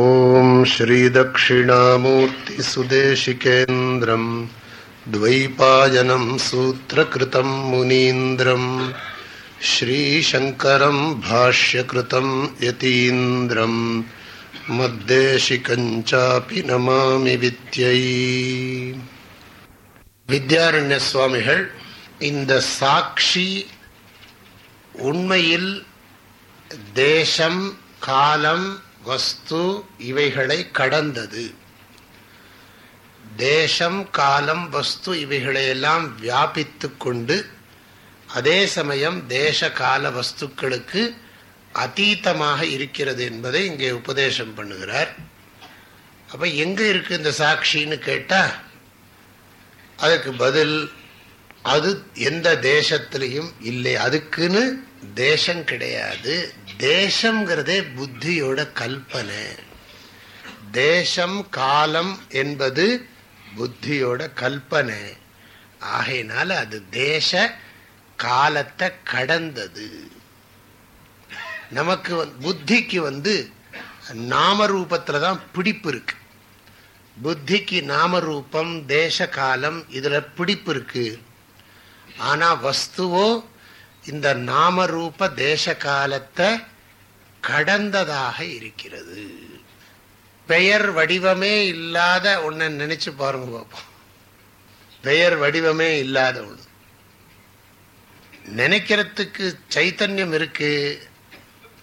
ॐ श्रीदक्षिणामूर्तिसुदेशिकेन्द्रम् द्वैपायनं सूत्रकृतं मुनीन्द्रम् श्रीशङ्करं भाष्यकृतं यतीन्द्रम् மத்தேசிகஞ்சாப்பி நமாமி வித்யை வித்யாரண்ய சுவாமிகள் இந்த சாட்சி உண்மையில் தேசம் காலம் வஸ்து இவைகளை கடந்தது. தேசம் காலம் வஸ்து இவைகளையெல்லாம் வியாபித்து கொண்டு அதே சமயம் தேச கால வஸ்துக்களுக்கு அதீதமாக இருக்கிறது என்பதை இங்கே உபதேசம் பண்ணுகிறார். அப்ப எங்க இருக்கு இந்த சாட்சின்னு கேட்டா அதுக்கு பதில் அது எந்த தேசத்திலையும் இல்லை. அதுக்குன்னு தேசம் கிடையாது. தேசம்ங்கிறதே புத்தியோட கல்பனை. தேசம் காலம் என்பது புத்தியோட கல்பனை. ஆகையினால அது தேச காலத்தை கடந்தது. நமக்கு புத்திக்கு வந்து நாம ரூபத்துல தான் பிடிப்பு இருக்கு. புத்திக்கு நாம ரூபம் தேச காலம் இதுல பிடிப்பு இருக்கு. ஆனா வஸ்துவோ இந்த நாமரூப தேச காலத்தை கடந்ததாக இருக்கிறது. பெயர் வடிவமே இல்லாத ஒன்ன நினைச்சு பாருங்க பார்ப்போம் பெயர் வடிவமே இல்லாத ஒண்ணு. நினைக்கிறதுக்கு சைத்தன்யம் இருக்கு.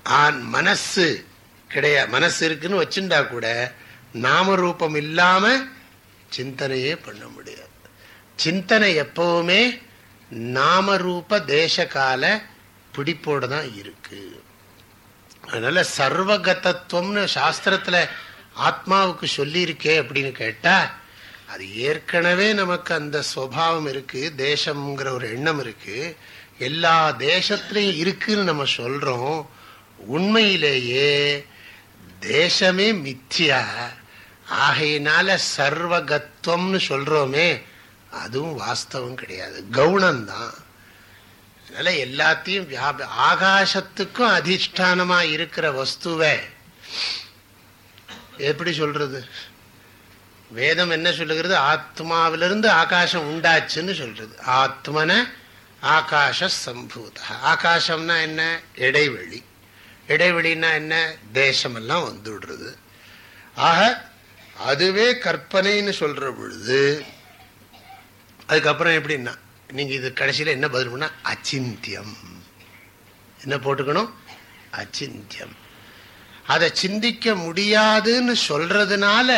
ஆன் மனசு கிடையாது மனசு இருக்குன்னு வச்சுட்டா கூட நாமரூபம் இல்லாம சிந்தனையே பண்ண முடியாது. சிந்தனை எப்பவுமே நாமரூப தேசகால தேச கால தான் இருக்கு. அதனால சர்வகதத்துவம்னு சாஸ்திரத்துல ஆத்மாவுக்கு சொல்லியிருக்கே அப்படின்னு கேட்டா அது ஏற்கனவே நமக்கு அந்த சுவாவம் இருக்கு தேசம்ங்கிற ஒரு எண்ணம் இருக்கு. எல்லா தேசத்திலையும் இருக்குன்னு நம்ம சொல்றோம். உண்மையிலேயே தேசமே மித்தியா. ஆகையினால சர்வகத்துவம்னு சொல்றோமே அதுவும் வாஸ்தவம் கிடையாது. கவுனம்தான் அதனால எல்லாத்தையும் ஆகாசத்துக்கும் அதிஷ்டானமா இருக்கிற வஸ்துவை. எப்படி சொல்றது? வேதம் என்ன சொல்லுகிறது? ஆத்மாவிலிருந்து ஆகாசம் உண்டாச்சுன்னு சொல்றது. ஆத்மன ஆகாஷ சம்பூத. ஆகாசம்னா என்ன? இடைவெளி. இடைவெளினா என்ன? தேசமெல்லாம் வந்துடுறது. ஆக அதுவே கற்பனைன்னு சொல்ற பொழுது அதுக்கப்புறம் எப்படின்னா நீங்கள் இது கடைசியில் என்ன பதில் பண்ணா அச்சிந்தியம். என்ன போட்டுக்கணும்? அச்சிந்தியம். அதை சிந்திக்க முடியாதுன்னு சொல்றதுனால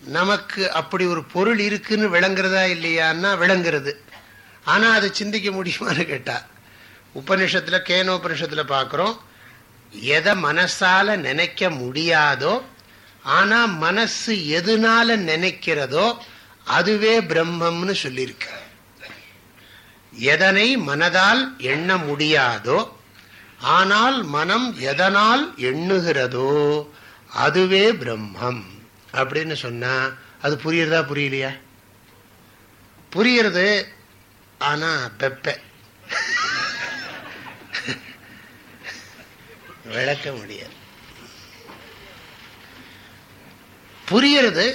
நமக்கு அப்படி ஒரு பொருள் இருக்குன்னு விளங்குறதா இல்லையான்னா விளங்குறது. ஆனால் அதை சிந்திக்க முடியுமான்னு கேட்டா உபனிஷத்துல உபநிஷத்தில் பார்க்குறோம் எதை மனசால நினைக்க முடியாதோ ஆனால் மனசு எதுனால நினைக்கிறதோ அதுவே பிரம்மம்னு சொல்லியிருக்க. எதனை மனதால் எண்ண முடியாதோ ஆனால் மனம் எதனால் எண்ணுகிறதோ அதுவே பிரம்மம். அப்படின்னு சொன்னா அது புரியுறதா புரியலையா? புரியுறது ஆனா பெப்ப விளக்க முடியாது. புரியறது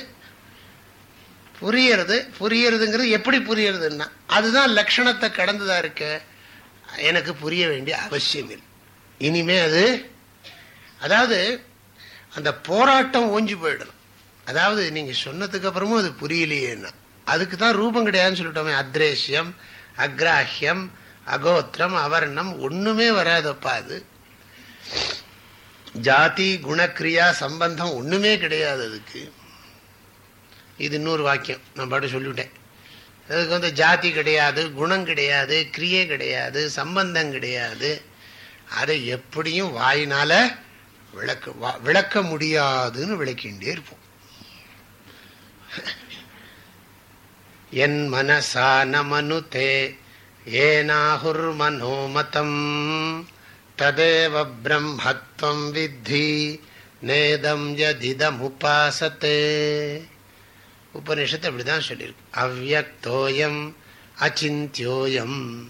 புரியறது புரியறதுங்கிறது எப்படி புரியறதுன்னா அதுதான் லட்சணத்தை கடந்துதான் இருக்க. எனக்கு புரிய வேண்டிய அவசியம் இல்லை. இனிமே அது அதாவது அந்த போராட்டம் ஓஞ்சி போயிடணும். அதாவது நீங்க சொன்னதுக்கு அப்புறமும் அது புரியலையேன்னா. அதுக்கு தான் ரூபம் கிடையாதுன்னு சொல்லிட்டோமே. அத்ரேஷ்யம் அக்ராஹியம் அகோத்திரம் அவர்ணம் ஒண்ணுமே வராதப்பா அது. ஜாதி குணக்கிரியா சம்பந்தம் ஒண்ணுமே கிடையாது அதுக்கு. இது இன்னொரு வாக்கியம். நான் பாட்டு சொல்லிவிட்டேன். அதுக்கு வந்து ஜாதி கிடையாது குணம் கிடையாது கிரியை கிடையாது சம்பந்தம் கிடையாது. அதை எப்படியும் வாயினால விளக்க விளக்க முடியாதுன்னு விளக்கின்றே இருப்போம். என் மனசா நமனுதே ஏனாகுர் மனோமதம். ததேவ பிரம்மத்வம் வித்தி நேதம் யதிதமுபாசத்தே உபனிஷத்து அப்படிதான் சொல்லியிருக்கு. அவ்வக்தோயம் அச்சிந்தியோயம்.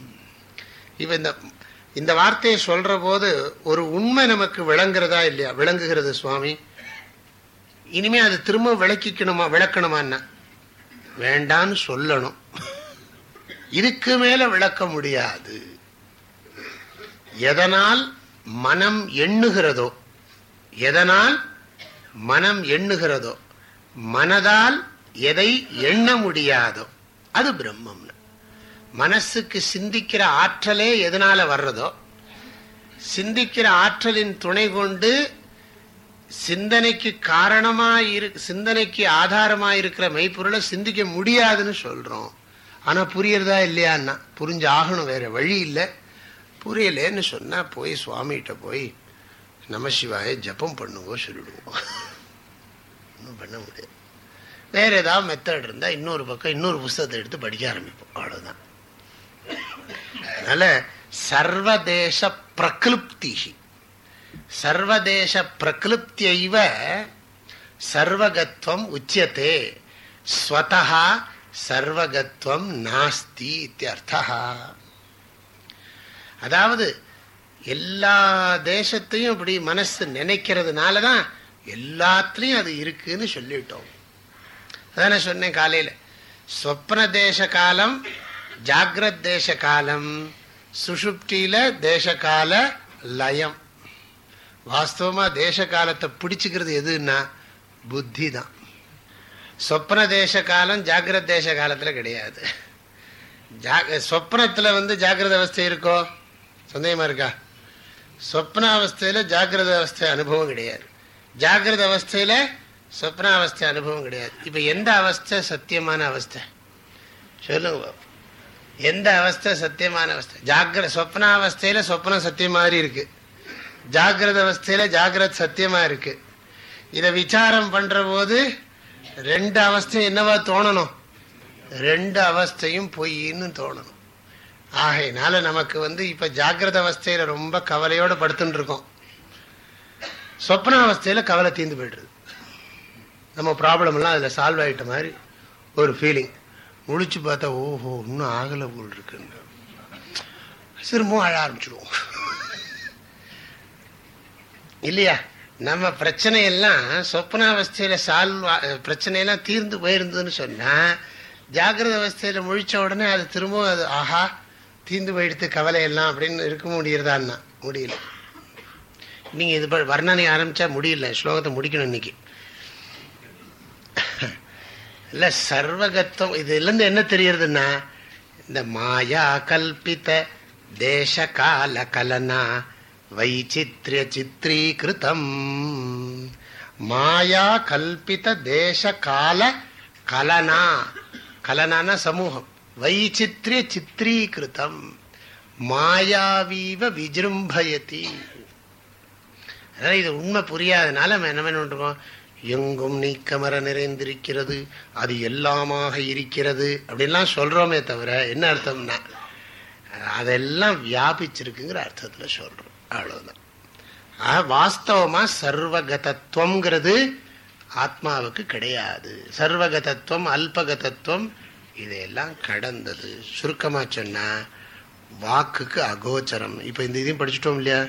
இப்போ இந்த இந்த வார்த்தையை சொல்ற போது ஒரு உண்மை நமக்கு விளங்குறதா இல்லையா? விளங்குகிறது சுவாமி. இனிமே அது திரும்ப விளக்கிக்கணுமா விளக்கணுமான்னா? வேண்டான்னு சொல்லணும். இதுக்கு மேல விளக்க முடியாது. எதனால் மனம் எண்ணுகிறதோ எதனால் மனம் எண்ணுகிறதோ மனதால் எதை எண்ண முடியாதோ அது பிரம்மம்னு. மனசுக்கு சிந்திக்கிற ஆற்றலே எதனால வர்றதோ சிந்திக்கிற ஆற்றலின் துணை கொண்டு சிந்தனைக்கு காரணமா இரு சிந்தனைக்கு ஆதாரமா இருக்கிற மெய்ப்பொருளை சிந்திக்க முடியாதுன்னு சொல்றோம். ஆனா புரியறதா இல்லையான்னா புரிஞ்சு ஆகணும் வேற வழி இல்லை. புரியலன்னு சொன்னா போய் சுவாமிகிட்ட போய் நமசிவாய ஜப்பம் பண்ணுவோம் சொல்லிடுவோம். ஒன்றும் பண்ண முடியாது. வேற ஏதாவது மெத்தட் இருந்தா இன்னொரு பக்கம் இன்னொரு புஸ்தகத்தை எடுத்து படிக்க ஆரம்பிப்போம். அவ்வளவுதான். அதனால சர்வதேச பிரகிருப்தி சர்வதேச பிரகிருப்தியைவ சர்வகத்வம் உச்சியத்தே ஸ்வதா சர்வகத்வம் நாஸ்தி இத்தியர்த்தா அதாவது எல்லா தேசத்தையும் இப்படி மனசு நினைக்கிறதுனால தான் எல்லாத்துலேயும் அது இருக்குன்னு சொல்லிட்டோம். அதானே சொன்னேன் காலையில். சொப்ன தேச காலம் ஜாகிரத் தேச காலம் சுஷுப்தியில தேசகால லயம். வாஸ்தவமாக தேச காலத்தை பிடிச்சிக்கிறது எதுன்னா புத்தி தான் சொப்ன தேச காலம் ஜாகிரத் தேச காலத்தில் கிடையாது சொப்னத்தில் வந்து ஜாகிரத அவஸ்தை இருக்கோ? சந்தேகமாக இருக்கா? சொப்னாவஸ்தையில ஜாகிரத அவஸ்தை அனுபவம் கிடையாது. ஜாகிரத அவஸ்தையில் சொப்னாவஸ்தை அனுபவம் கிடையாது. இப்ப எந்த அவஸ்தை சத்தியமான அவஸ்தை? சொல்லுங்க எந்த அவஸ்தை சத்தியமான அவஸ்தை? ஜாகிர சொப்னாவஸ்தையில சொப்னம் சத்தியம் மாதிரி இருக்கு. ஜாகிரத அவஸ்தையில ஜாகிரத் சத்தியமா இருக்கு. இத விசாரம் பண்ற போது ரெண்டு அவஸ்தையும் என்னவா தோணணும்? ரெண்டு அவஸ்தையும் பொய்ன்னு தோணணும். ஆகையினால நமக்கு வந்து இப்ப ஜாகிரத அவஸ்தையில ரொம்ப கவலையோட படுத்துட்டு இருக்கோம் சொப்ன அவஸ்தையில கவலை தீர்ந்து போயிடுறது நம்ம ப்ராப்ளம் எல்லாம் அதுல சால்வ் ஆயிட்ட மாதிரி ஒரு ஃபீலிங் முழிச்சு பார்த்தா ஓஹோ இன்னும் ஆகலை போல் இருக்குன்னு திரும்பவும் அழ ஆரம்பிச்சிடுவோம் இல்லையா? நம்ம பிரச்சனை எல்லாம் சால்வ் பிரச்சனையெல்லாம் தீர்ந்து போயிருந்ததுன்னு சொன்னால் ஜாகிரத அவஸ்தையில முழிச்ச உடனே அது திரும்பவும் அது ஆஹா தீர்ந்து போயிடுத்து கவலையெல்லாம் அப்படின்னு இருக்க முடியறதான்னா? முடியல. நீங்க இது வர்ணனை ஆரம்பிச்சா முடியல. ஸ்லோகத்தை முடிக்கணும் இன்னைக்கு. இல்ல சர்வகத்துவம் இதுல இருந்து என்ன தெரியறதுன்னா இந்த மாயா கல்பித்த தேச கால கலனா வைச்சித்ய சித்ரீகிருதம் மாயா கல்பித்த தேச கால கலனா கலனான சமூகம் வைச்சித்ய சித்ரீகிருதம் மாயாவீவ விஜృంభயதி அதாவது இது உண்மை புரியாதனால நம்ம என்ன பண்ணிருக்கோம் எங்கும் நீக்கமர நிறைந்திருக்கிறது அது எல்லாமாக இருக்கிறது அப்படின்லாம் சொல்றோமே தவிர என்ன அர்த்தம்னா அதெல்லாம் வியாபிச்சிருக்குங்கிற அர்த்தத்தில் சொல்றோம். அவ்வளவுதான். வாஸ்தவமா சர்வகதத்துவம்ங்கிறது ஆத்மாவுக்கு கிடையாது. சர்வகதத்துவம் அல்பகதத்துவம் இதையெல்லாம் கடந்தது. சுருக்கமாக சொன்னால் வாக்குக்கு அகோச்சரம். இப்போ இந்த இதையும் படிச்சுட்டோம் இல்லையா?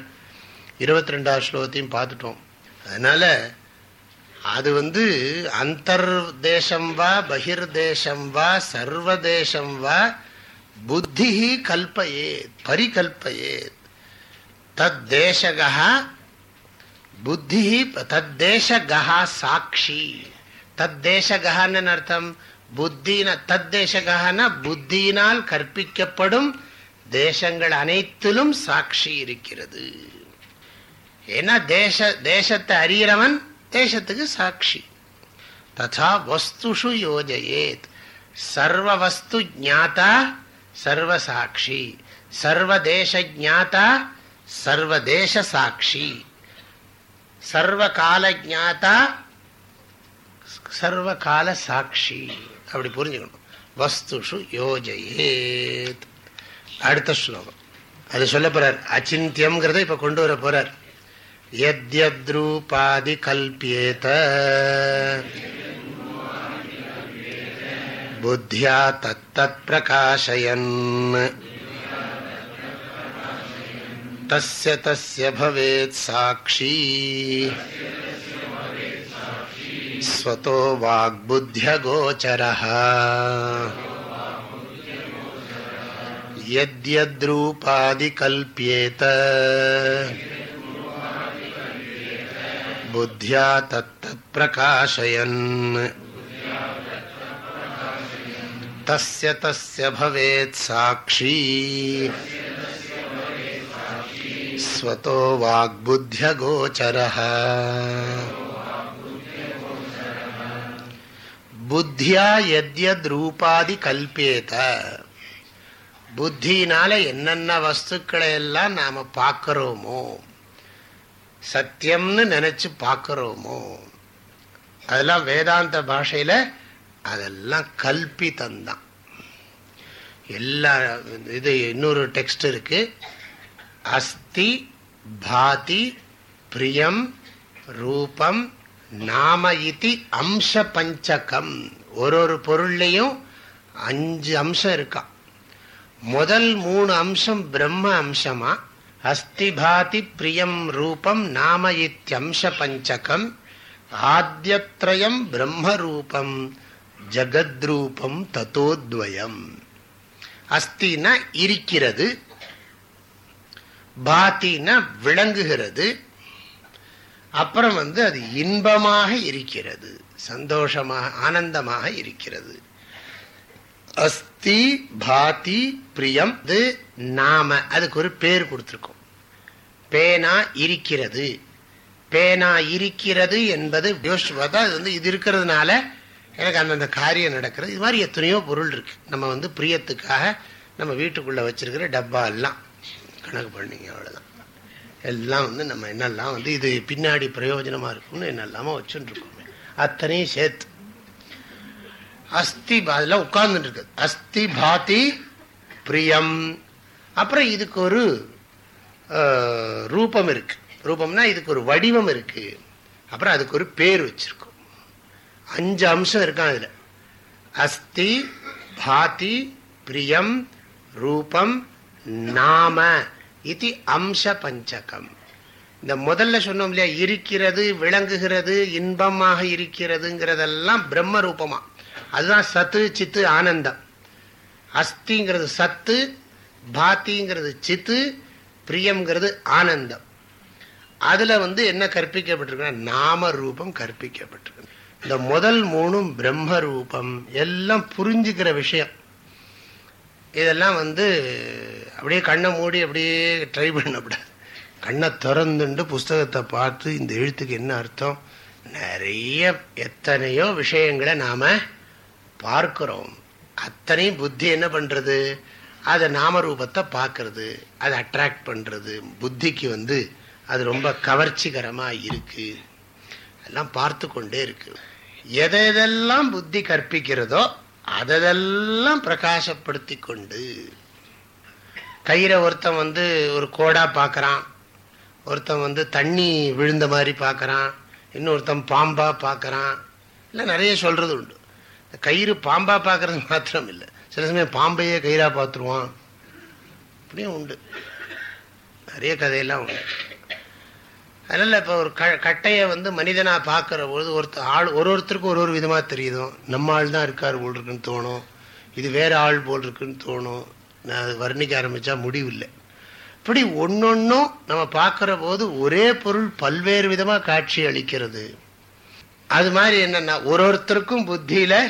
இருபத்தி ரெண்டாவது ஸ்லோகத்தையும் பார்த்துட்டோம். அதனால அது வந்து அந்தர் தேசம் வா பகிர் தேசம் வா சர்வதேசம் வா புத்தி கல்பயே பரிகல்பயே தத் தேசகா புத்தி தத் தேசகா சாட்சி தத் தேசகான்னு அர்த்தம்? புத்தின தத் தேசகான புத்தியினால் கற்பிக்கப்படும் தேசங்கள் அனைத்திலும் சாட்சி இருக்கிறது. ஏன்னா தேச தேசத்தை அறிகிறவன் தேசத்துக்கு சாட்சி. ததா வஸ்துஷு யோஜயேத். சர்வ வஸ்து ஜாத்தா சர்வசாட்சி சர்வதேச ஜாத்தா சர்வதேச சாட்சி. சர்வகால ஜாத்தா சர்வகால சாட்சி. அப்படி புரிஞ்சுக்கணும். வஸ்துஷு யோஜயேத். அடுத்த ஸ்லோகம். அது சொல்ல போறார் அச்சிந்தியம்ங்கிறத இப்ப கொண்டு வர போறார். यद्यद्रूपादि कल्प्येत बुद्ध्या तत्तत्प्रकाशयन् तस्य तस्य भवेत् साक्षी। स्वतो वाग्बुद्ध्यगोचरः यद्यद्रूपादिकल्प्येत। बुद्ध्या तत्तत्प्रकाशयन् तस्य तस्य भवेत् साक्षी स्वतो वाग्बुद्ध्यगोचरः புத்தியா எத்யத் ரூபாதி கல்பேத புத்தியினால என்னென்ன வஸ்துக்களை எல்லாம் நாம பார்க்கிறோமோ சத்தியம்னு நினைச்சு பார்க்கிறோமோ? அதெல்லாம் வேதாந்த பாஷையில அதெல்லாம் கல்பித்தந்தான் எல்லா இது இன்னொரு டெக்ஸ்ட் இருக்கு. அஸ்தி பாதி பிரியம் ரூபம் நாம இதி அம்ச பஞ்சகம். ஒரு ஒரு பொருள்லையும் அஞ்சு அம்சம் இருக்கான் முதல் மூணு அம்சம் பிரம்ம அம்சமா? அஸ்தி பாதி பிரியம் ரூபம் நாம இத்தியம்ச பஞ்சகம் ஆத்தியத்ரயம் பிரம்ம ரூபம் ஜகத்ரூபம் தத்தோத்வயம். அஸ்தினா இருக்கிறது பாத்தினா விளங்குகிறது அப்புறம் வந்து அது இன்பமாக இருக்கிறது சந்தோஷமாக ஆனந்தமாக இருக்கிறது. அஸ்தி பாதி பிரியம் இது நாம அதுக்கு ஒரு பேர் கொடுத்துருக்கோம். பேனா இருக்கிறது. பேனா இருக்கிறது என்பது யோசிச்சு பார்த்தா அது வந்து இது இருக்கிறதுனால எனக்கு அந்தந்த காரியம் நடக்கிறது. இது மாதிரி எத்தனையோ பொருள் இருக்கு. நம்ம வந்து பிரியத்துக்காக நம்ம வீட்டுக்குள்ளே வச்சிருக்கிற டப்பா எல்லாம். கணக்கு பண்ணிங்க அவ்வளோதான் எல்லாம் வந்து நம்ம என்னெல்லாம் வந்து இது பின்னாடி பிரயோஜனமா இருக்கும்னு என்னெல்லாமோ வச்சுன்னு இருக்கோமே அத்தனையும் சேர்த்து. அஸ்தி அதெல்லாம் உட்கார்ந்துட்டு இருக்குது அஸ்தி பாதி பிரியம். அப்புறம் இதுக்கு ஒரு ரூபம் இருக்கு. ரூபம்னா இதுக்கு ஒரு வடிவம் இருக்கு. அப்புறம் அதுக்கு ஒரு பேர் வச்சிருக்கோம். அஞ்சு அம்சம் இருக்கான் இதுல. அஸ்தி பாதி பிரியம் ரூபம் நாம இது அம்ச பஞ்சகம். இந்த முதல்ல சொன்னோம் இல்லையா இருக்கிறது விளங்குகிறது இன்பமாக இருக்கிறதுங்கிறதெல்லாம் பிரம்ம ரூபமா அதுதான் சத்து சித்து ஆனந்தம். அஸ்திங்கிறது சத்து பாத்திங்கிறது சித்து பிரியம்ங்கிறது ஆனந்தம். அதுல வந்து என்ன கற்பிக்கப்பட்டிருக்குன்னா நாம ரூபம் கற்பிக்கப்பட்டிருக்கு. இந்த முதல் மூணும் பிரம்ம ரூபம் எல்லாம் புரிஞ்சுக்கிற விஷயம். இதெல்லாம் வந்து அப்படியே கண்ணை மூடி அப்படியே ட்ரை பண்ணக்கூடாது. கண்ணை திறந்துண்டு புஸ்தகத்தை பார்த்து இந்த எழுத்துக்கு என்ன அர்த்தம்? நிறைய எத்தனையோ விஷயங்களை நாம பார்க்கிறோம். அத்தனையும் புத்தி என்ன பண்றது? அதை நாமரூபத்தை பார்க்கறது அதை அட்ராக்ட் பண்ணுறது புத்திக்கு வந்து அது ரொம்ப கவர்ச்சிகரமாக இருக்குது எல்லாம் பார்த்து கொண்டே இருக்கு. எதெல்லாம் புத்தி கற்பிக்கிறதோ அதெல்லாம் பிரகாசப்படுத்தி கொண்டு. கயிறை ஒருத்தன் வந்து ஒரு கோடாக பார்க்குறான். ஒருத்தன் வந்து தண்ணி விழுந்த மாதிரி பார்க்குறான். இன்னொருத்தன் பாம்பாக பார்க்குறான். இல்லை நிறைய சொல்கிறது உண்டு. கயிறு பாம்பாக பார்க்கறது மாத்திரம் இல்லை சில சமயம் பாம்பையே கயிறா பார்த்துருவான் அப்படியும் உண்டு. நிறைய கதையெல்லாம் உண்டு. அதனால் இப்போ ஒரு க கட்டையை வந்து மனிதனாக பார்க்குற பொழுது ஒருத்தர் ஆள் ஒரு ஒருத்தருக்கும் ஒரு ஒரு விதமாக தெரியுதும் நம்ம ஆள் தான் இருக்கார் போல் இருக்குன்னு தோணும். இது வேறு ஆள் போல் இருக்குன்னு தோணும். நான் அது வர்ணிக்க ஆரம்பித்தா முடிவில்லை. இப்படி ஒன்றொன்றும் நம்ம பார்க்குற போது ஒரே பொருள் பல்வேறு விதமாக காட்சி அளிக்கிறது. அது மாதிரி என்னென்னா ஒரு ஒருத்தருக்கும் புத்தியில்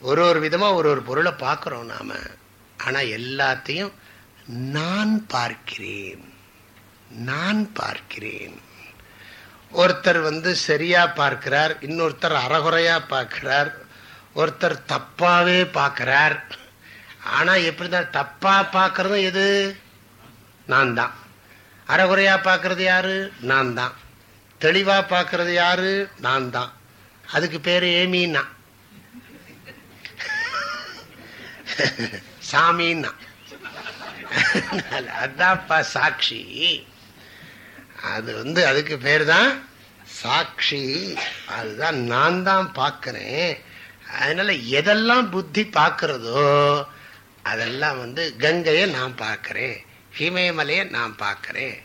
ஒரு ஒரு விதமா ஒரு ஒரு பொருளை பார்க்கிறோம் நாம. ஆனா எல்லாத்தையும் நான் பார்க்கிறேன். நான் பார்க்கிறேன். ஒருத்தர் வந்து சரியா பார்க்கிறார் இன்னொருத்தர் அறகுறையா பார்க்கிறார் ஒருத்தர் தப்பாவே பார்க்கிறார். ஆனா எப்படிதான் தப்பா பார்க்கறதும் எது? நான் தான். அறகுறையா பார்க்கறது யாரு? நான் தான். தெளிவா பார்க்கறது யாரு? நான் தான். அதுக்கு பேரு ஏமின்னா சாமின்னா. அதான்ப்பா சாட்சி அது வந்து அதுக்கு பேர் தான் சாட்சி அதுதான் நான் தான் பார்க்கிறேன். அதனால எதெல்லாம் புத்தி பார்க்கிறதோ அதெல்லாம் வந்து கங்கையை நான் பார்க்கிறேன். ஹிமயமலையை நான் பார்க்கிறேன்.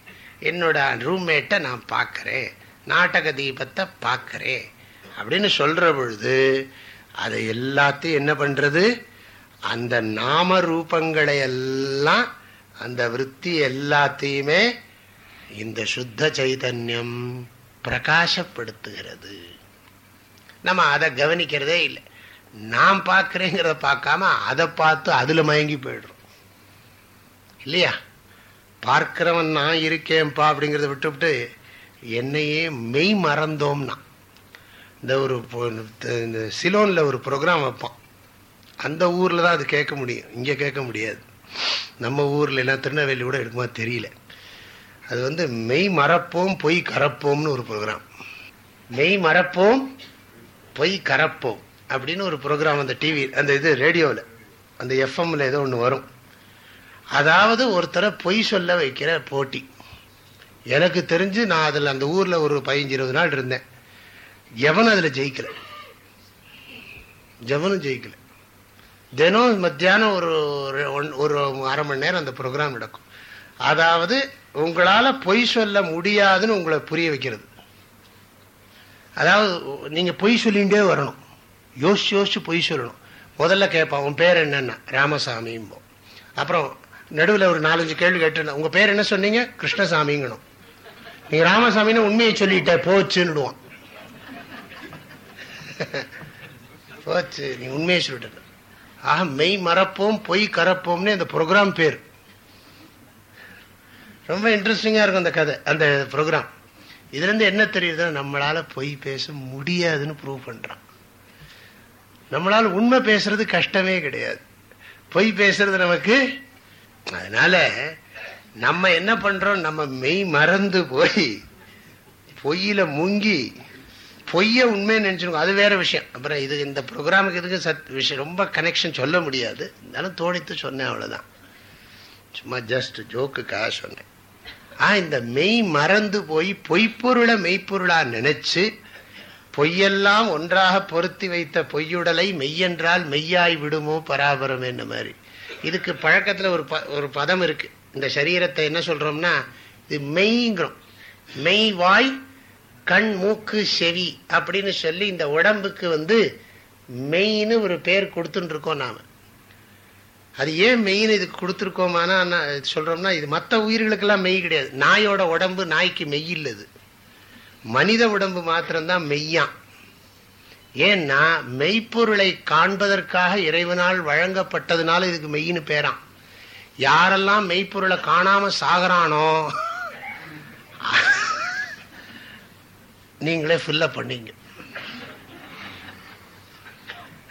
என்னோட ரூம்மேட்டை நான் பார்க்கிறேன். நாடக தீபத்தை பார்க்கிறேன். அப்படின்னு சொல்ற பொழுது அதை எல்லாத்தையும் என்ன பண்றது? அந்த நாம ரூபங்களை எல்லாம் அந்த விற்பி எல்லாத்தையுமே இந்த சுத்த சைதன்யம் பிரகாசப்படுத்துகிறது. நம்ம அதை கவனிக்கிறதே இல்லை. நாம் பார்க்கிறேங்கிறத பார்க்காம அதை பார்த்து அதுல மயங்கி போயிடுறோம். இல்லையா? பார்க்கிறவன் நான் இருக்கேன்ப்பா அப்படிங்கிறத விட்டுவிட்டு என்னையே மெய் மறந்தோம்னா. இந்த ஒரு சிலோனில் ஒரு ப்ரோக்ராம் வைப்பான். அந்த ஊரில் தான் அது கேட்க முடியும். இங்கே கேட்க முடியாது. நம்ம ஊரில் எல்லாம் திருநெல்வேலி கூட எடுக்குமா தெரியல. அது வந்து மெய் மறப்போம் பொய் கரப்போம்னு ஒரு ப்ரோக்ராம் மெய் மறப்போம் பொய் கரப்போம் அப்படின்னு ஒரு ப்ரோக்ராம் அந்த டிவி அந்த இது ரேடியோவில் அந்த எஃப்எம்ல ஏதோ ஒன்று வரும். அதாவது ஒருத்தரை பொய் சொல்ல வைக்கிற போட்டி. எனக்கு தெரிஞ்சு நான் அதில் அந்த ஊரில் ஒரு பதினஞ்சு இருபது நாள் இருந்தேன். எவனும் அதில் ஜெயிக்கல. எவனும் ஜெயிக்கலை. தினம் மத்தியானம் ஒரு ஒரு அரை மணி நேரம் அந்த ப்ரோக்ராம் நடக்கும். அதாவது உங்களால் பொய் சொல்ல முடியாதுன்னு உங்களை புரிய வைக்கிறது. அதாவது நீங்கள் பொய் சொல்லிகிட்டே வரணும். யோசிச்சு யோசிச்சு பொய் சொல்லணும். முதல்ல கேட்பான் உன் பேர் என்னென்ன? ராமசாமிம்போம் அப்புறம் நடுவில் ஒரு நாலஞ்சு கேள்வி கேட்டு உங்கள் பேர் என்ன சொன்னீங்க? கிருஷ்ணசாமிங்கணும் நீங்க ராமசாமின்னு உண்மையை சொல்லிட்ட போச்சுன்னுடுவான். போச்சு நீ உண்மையை சொல்லிட்ட ஆக மெய் மறப்போம் பொய் கரப்போம்னு அந்த ப்ரோக்ராம் பேர். ரொம்ப இன்ட்ரெஸ்டிங்காக இருக்கும் அந்த கதை அந்த ப்ரோக்ராம் இதுலேருந்து என்ன தெரியுதுன்னா நம்மளால் பொய் பேச முடியாதுன்னு ப்ரூவ் பண்ணுறான் நம்மளால் உண்மை பேசுறது கஷ்டமே கிடையாது. பொய் பேசுறது நமக்கு அதனால நம்ம என்ன பண்ணுறோம் நம்ம மெய் மறந்து போய் பொய்யில முங்கி பொய்ய உண்மை நினைச்சிருக்கோம் அது வேற விஷயம். அப்புறம் இது இந்த ப்ரோக்ராமுக்கு இதுக்கு சத் விஷயம் ரொம்ப கனெக்ஷன் சொல்ல முடியாது. இருந்தாலும் தோடித்து சொன்னேன் அவ்வளோதான் சும்மா ஜஸ்ட் ஜோக்குக்காக சொன்னேன். ஆ இந்த மெய் மறந்து போய் பொய்ப்பொருளை மெய்ப்பொருளாக நினைச்சு பொய்யெல்லாம் ஒன்றாக பொருத்தி வைத்த பொய்யுடலை மெய்யென்றால் மெய்யாய் விடுமோ பராபரம் என்ன மாதிரி. இதுக்கு பழக்கத்தில் ஒரு ஒரு பதம் இருக்கு. இந்த சரீரத்தை என்ன சொல்றோம்னா இது மெய்ங்கிறோம். மெய் வாய் கண் மூக்கு செவி அப்படின்னு சொல்லி இந்த உடம்புக்கு வந்து மெயின்னு ஒரு பேர் கொடுத்துட்டு இருக்கோம் நாம. அது ஏன் மெயின் இதுக்கு கொடுத்துருக்கோமானா சொல்றோம்னா இது மற்ற உயிர்களுக்கெல்லாம் மெய் கிடையாது. நாயோட உடம்பு நாய்க்கு மெய் இல்லது மனித உடம்பு மாத்திரம்தான் மெய்யான் ஏன்னா மெய்ப்பொருளை காண்பதற்காக இறைவனால் வழங்கப்பட்டதுனால இதுக்கு மெய்னு பேரான் யாரெல்லாம் மெய்ப்பொருளை காணாம சாகிறானோ நீங்களே ஃபில்லப் பண்ணீங்க.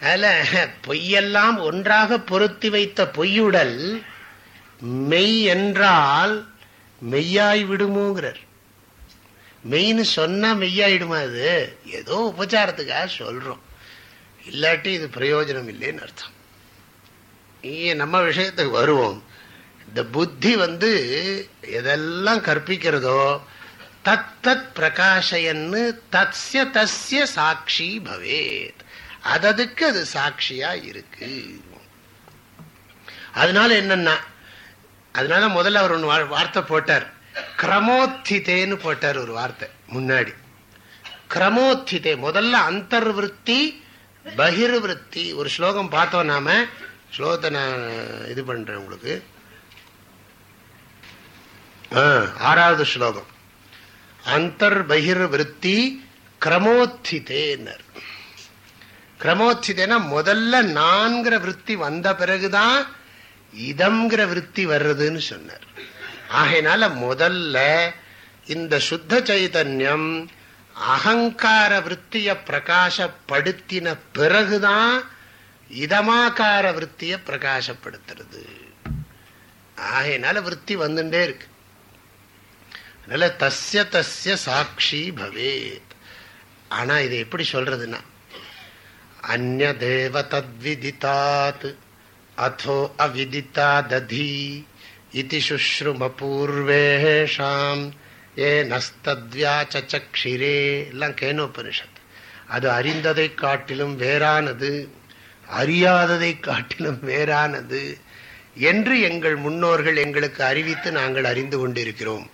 அதுல பொய்யெல்லாம் ஒன்றாக பொருத்தி வைத்த பொய்யுடல் மெய் என்றால் மெய்யாய் விடுமோங்கிறார். மெய்னு சொன்னா மெய்யாயிடுமா அது? ஏதோ உபச்சாரத்துக்காக சொல்றோம். இல்லாட்டி இது பிரயோஜனம் இல்லைன்னு அர்த்தம். நம்ம விஷயத்துக்கு வருவோம். இந்த புத்தி வந்து எதெல்லாம் கற்பிக்கிறதோ தத் தத் பிரகாஷயன்னு தத்ய தஸ்ய சாட்சி பவேத். அததுக்கு அது சாட்சியா இருக்கு. அதனால என்னன்னா அதனால முதல்ல அவர் ஒன்று வார்த்தை போட்டார். கிரமோத்திதேன்னு போட்டார் ஒரு வார்த்தை முன்னாடி. கிரமோத்திதே முதல்ல அந்தர்விருத்தி பகிர்விருத்தி. ஒரு ஸ்லோகம் பார்த்தோம் நாம. ஸ்லோகத்தை நான் இது பண்றேன் உங்களுக்கு. ஆறாவது ஸ்லோகம். அந்தர் பகிர் விற்பி கிரமோத்திதேனர். கிரமோச்சிதேனா முதல்ல நான்கிற விற்பி வந்த பிறகுதான் இதம்ங்கிற விற்பி வர்றதுன்னு சொன்னார். ஆகையினால முதல்ல இந்த சுத்த சைதன்யம் அகங்கார விற்த்திய பிரகாசப்படுத்தின பிறகுதான் இதமாக்கார விற்த்திய பிரகாசப்படுத்துறது. ஆகையினால விற்பி வந்துட்டே இருக்கு. அதனால் தஸ்ய தஸ்ய சாட்சி பவேத். ஆனால் இதை எப்படி சொல்கிறதுன்னா அந்ய தேவ தத்விதித்தாத் அதோ அவிதித்தா ததி இது சுஷ்ருமபூர்வேஷாம் ஏ நஸ்தத்வியாச்சக்ஷிரே எல்லாம் கேனோபனிஷத். அது அறிந்ததை காட்டிலும் வேறானது அறியாததை காட்டிலும் வேறானது என்று எங்கள் முன்னோர்கள் எங்களுக்கு அறிவித்து நாங்கள் அறிந்து கொண்டிருக்கிறோம்.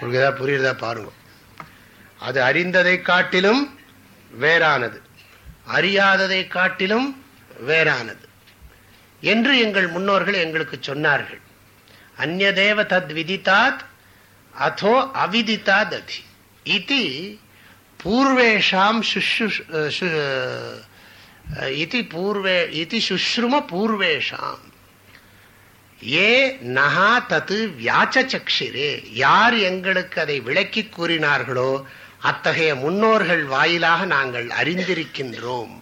உங்களுக்கு ஏதாவது புரியுறதா பாருங்க. அது அறிந்ததை காட்டிலும் வேறானது. அறியாததை காட்டிலும் வேறானது. என்று எங்கள் முன்னோர்கள் எங்களுக்கு சொன்னார்கள். அந்நதேவ தத் விதித்தாத் அதோ அவிதித்தாத் அதி. இது பூர்வேஷாம் இது பூர்வே இது சுஷ்ரும பூர்வேஷாம். ஏ நகா தத்து வியாச்சக்ஷிரே யார் எங்களுக்கு அதை விளக்கி கூறினார்களோ அத்தகைய முன்னோர்கள் வாயிலாக நாங்கள் அறிந்திருக்கின்றோம்.